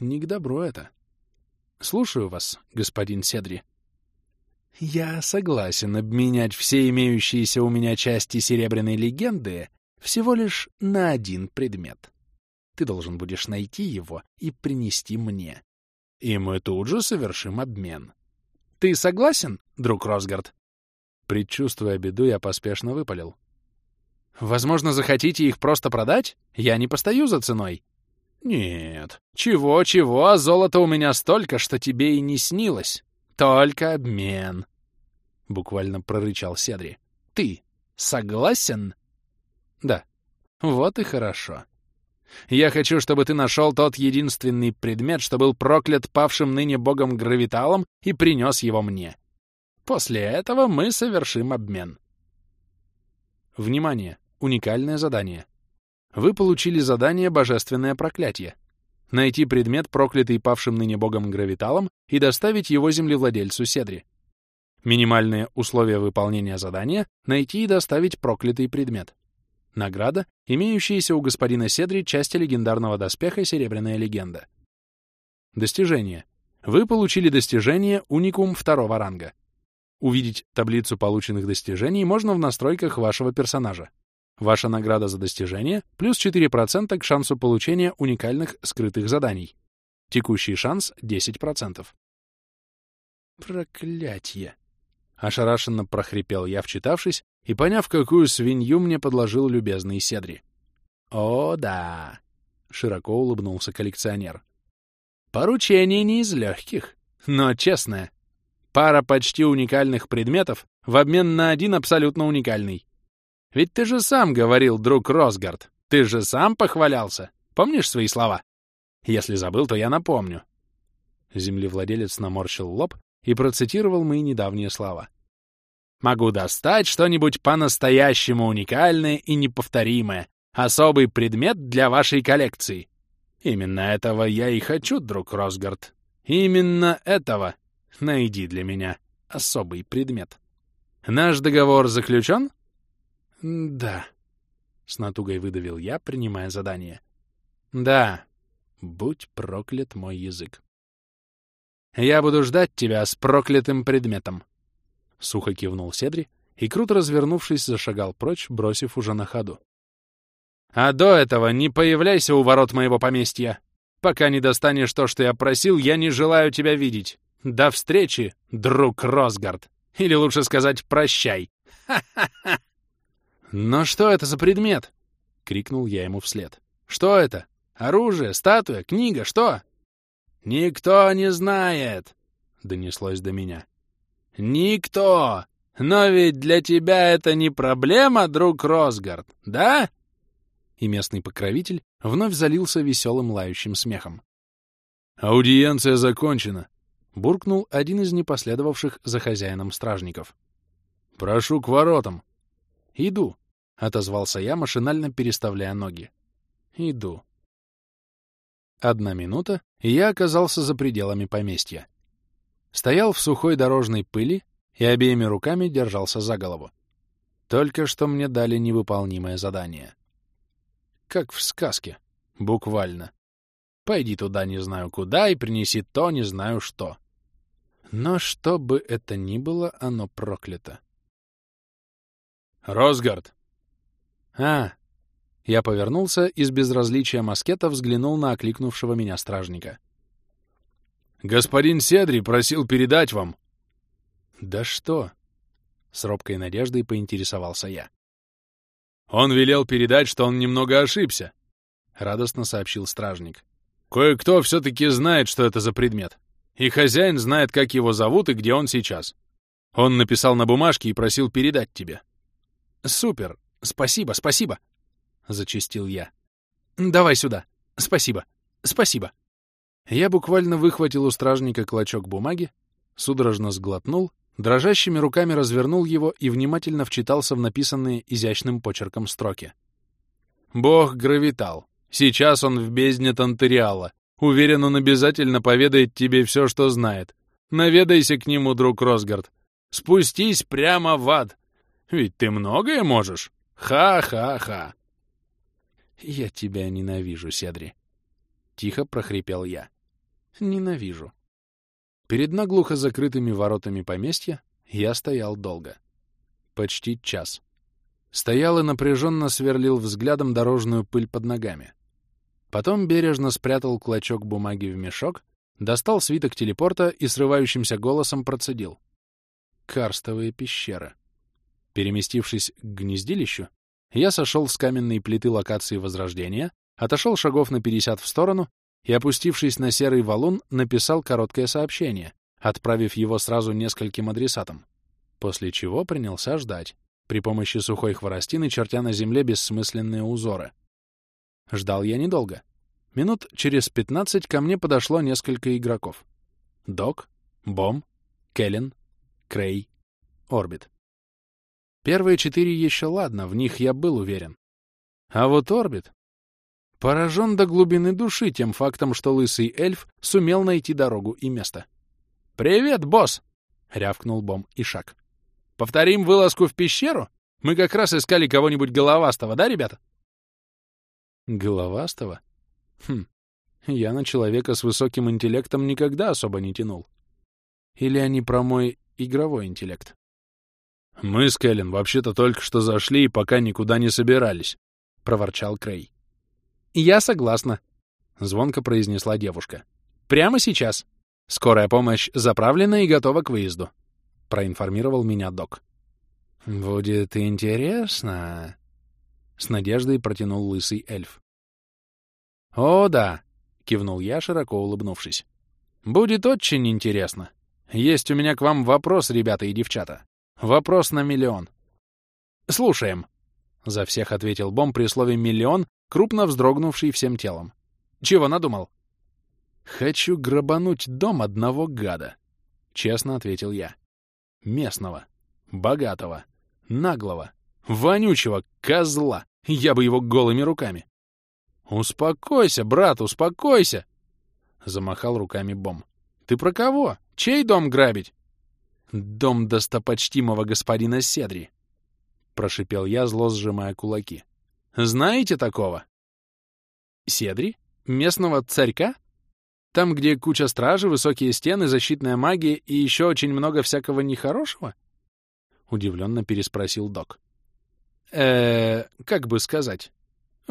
Не к добру это. Слушаю вас, господин Седри. Я согласен обменять все имеющиеся у меня части Серебряной легенды всего лишь на один предмет. Ты должен будешь найти его и принести мне. И мы тут же совершим обмен. Ты согласен, друг Росгард? Предчувствуя беду, я поспешно выпалил. Возможно, захотите их просто продать? Я не постою за ценой. Нет. Чего-чего, а золота у меня столько, что тебе и не снилось. Только обмен. Буквально прорычал Седри. Ты согласен? Да. Вот и хорошо. Я хочу, чтобы ты нашел тот единственный предмет, что был проклят павшим ныне богом Гравиталом и принес его мне. После этого мы совершим обмен. Внимание! Уникальное задание. Вы получили задание «Божественное проклятие». Найти предмет, проклятый павшим ныне богом Гравиталом, и доставить его землевладельцу Седри. Минимальные условия выполнения задания — найти и доставить проклятый предмет. Награда, имеющаяся у господина Седри части легендарного доспеха «Серебряная легенда». Достижение. Вы получили достижение «Уникум» второго ранга. Увидеть таблицу полученных достижений можно в настройках вашего персонажа. Ваша награда за достижение плюс 4% к шансу получения уникальных скрытых заданий. Текущий шанс 10%. Проклятье! Ошарашенно прохрипел я, вчитавшись, и поняв, какую свинью мне подложил любезный Седри. «О, да!» — широко улыбнулся коллекционер. «Поручение не из легких, но честное. Пара почти уникальных предметов в обмен на один абсолютно уникальный. Ведь ты же сам говорил, друг Росгард. Ты же сам похвалялся. Помнишь свои слова? Если забыл, то я напомню. Землевладелец наморщил лоб и процитировал мои недавние слова. «Могу достать что-нибудь по-настоящему уникальное и неповторимое, особый предмет для вашей коллекции. Именно этого я и хочу, друг Росгард. Именно этого. Найди для меня особый предмет. Наш договор заключен?» «Да», — с натугой выдавил я, принимая задание. «Да, будь проклят мой язык». «Я буду ждать тебя с проклятым предметом!» Сухо кивнул Седри и, круто развернувшись, зашагал прочь, бросив уже на ходу. «А до этого не появляйся у ворот моего поместья! Пока не достанешь то, что я просил, я не желаю тебя видеть! До встречи, друг Росгард! Или лучше сказать, прощай! Ха-ха-ха!» «Но что это за предмет?» — крикнул я ему вслед. «Что это? Оружие? Статуя? Книга? Что?» «Никто не знает!» — донеслось до меня. «Никто! Но ведь для тебя это не проблема, друг Росгард, да?» И местный покровитель вновь залился веселым лающим смехом. «Аудиенция закончена!» — буркнул один из непоследовавших за хозяином стражников. «Прошу к воротам!» «Иду!» — отозвался я, машинально переставляя ноги. «Иду!» Одна минута, и я оказался за пределами поместья. Стоял в сухой дорожной пыли и обеими руками держался за голову. Только что мне дали невыполнимое задание. Как в сказке, буквально. Пойди туда не знаю куда и принеси то не знаю что. Но что бы это ни было, оно проклято. «Росгард!» «А, я повернулся и с безразличия маскета взглянул на окликнувшего меня стражника. «Господин Седри просил передать вам». «Да что?» — с робкой надеждой поинтересовался я. «Он велел передать, что он немного ошибся», — радостно сообщил стражник. «Кое-кто все-таки знает, что это за предмет. И хозяин знает, как его зовут и где он сейчас. Он написал на бумажке и просил передать тебе». «Супер! Спасибо, спасибо!» — зачистил я. «Давай сюда. Спасибо. Спасибо». Я буквально выхватил у стражника клочок бумаги, судорожно сглотнул, дрожащими руками развернул его и внимательно вчитался в написанные изящным почерком строки. «Бог Гравитал. Сейчас он в бездне Тантериала. Уверен, он обязательно поведает тебе все, что знает. Наведайся к нему, друг Росгард. Спустись прямо в ад. Ведь ты многое можешь. Ха-ха-ха!» «Я тебя ненавижу, Седри!» Тихо прохрипел я. «Ненавижу!» Перед наглухо закрытыми воротами поместья я стоял долго. Почти час. Стоял и напряженно сверлил взглядом дорожную пыль под ногами. Потом бережно спрятал клочок бумаги в мешок, достал свиток телепорта и срывающимся голосом процедил. Карстовые пещеры. Переместившись к гнездилищу, я сошел с каменной плиты локации Возрождения, отошел шагов на 50 в сторону и, опустившись на серый валун, написал короткое сообщение, отправив его сразу нескольким адресатам, после чего принялся ждать, при помощи сухой хворостины чертя на земле бессмысленные узоры. Ждал я недолго. Минут через 15 ко мне подошло несколько игроков. Док, Бом, Келлен, Крей, Орбит. Первые четыре еще ладно, в них я был уверен. А вот Орбит поражен до глубины души тем фактом, что лысый эльф сумел найти дорогу и место. «Привет, босс!» — рявкнул Бом и шаг. «Повторим вылазку в пещеру? Мы как раз искали кого-нибудь головастого, да, ребята?» «Головастого? Хм, я на человека с высоким интеллектом никогда особо не тянул. Или они про мой игровой интеллект?» «Мы с Кэлен вообще-то только что зашли и пока никуда не собирались», — проворчал Крей. «Я согласна», — звонко произнесла девушка. «Прямо сейчас. Скорая помощь заправлена и готова к выезду», — проинформировал меня док. «Будет интересно», — с надеждой протянул лысый эльф. «О, да», — кивнул я, широко улыбнувшись. «Будет очень интересно. Есть у меня к вам вопрос, ребята и девчата. Вопрос на миллион. Слушаем. — за всех ответил Бом при слове «миллион», крупно вздрогнувший всем телом. «Чего надумал?» «Хочу грабануть дом одного гада», — честно ответил я. «Местного, богатого, наглого, вонючего козла. Я бы его голыми руками». «Успокойся, брат, успокойся!» — замахал руками Бом. «Ты про кого? Чей дом грабить?» «Дом достопочтимого господина Седри», — прошипел я, зло сжимая кулаки. «Знаете такого?» «Седри? Местного царька? Там, где куча стражи, высокие стены, защитная магия и еще очень много всякого нехорошего?» Удивленно переспросил док. э как бы сказать?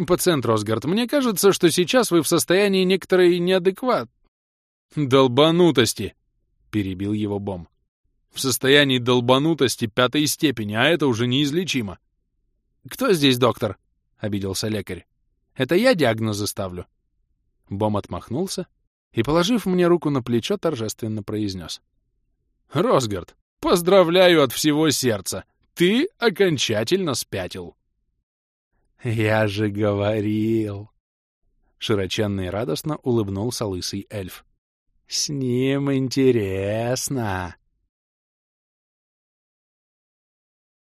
Пациент Росгард, мне кажется, что сейчас вы в состоянии некоторой неадекват... Долбанутости, перебил его Бом. В состоянии долбанутости пятой степени, а это уже неизлечимо. Кто здесь доктор? Обиделся лекарь. Это я диагнозы ставлю. Бом отмахнулся и, положив мне руку на плечо, торжественно произнес. «Росгард, поздравляю от всего сердца! Ты окончательно спятил!» «Я же говорил!» Широченно и радостно улыбнулся лысый эльф. «С ним интересно!»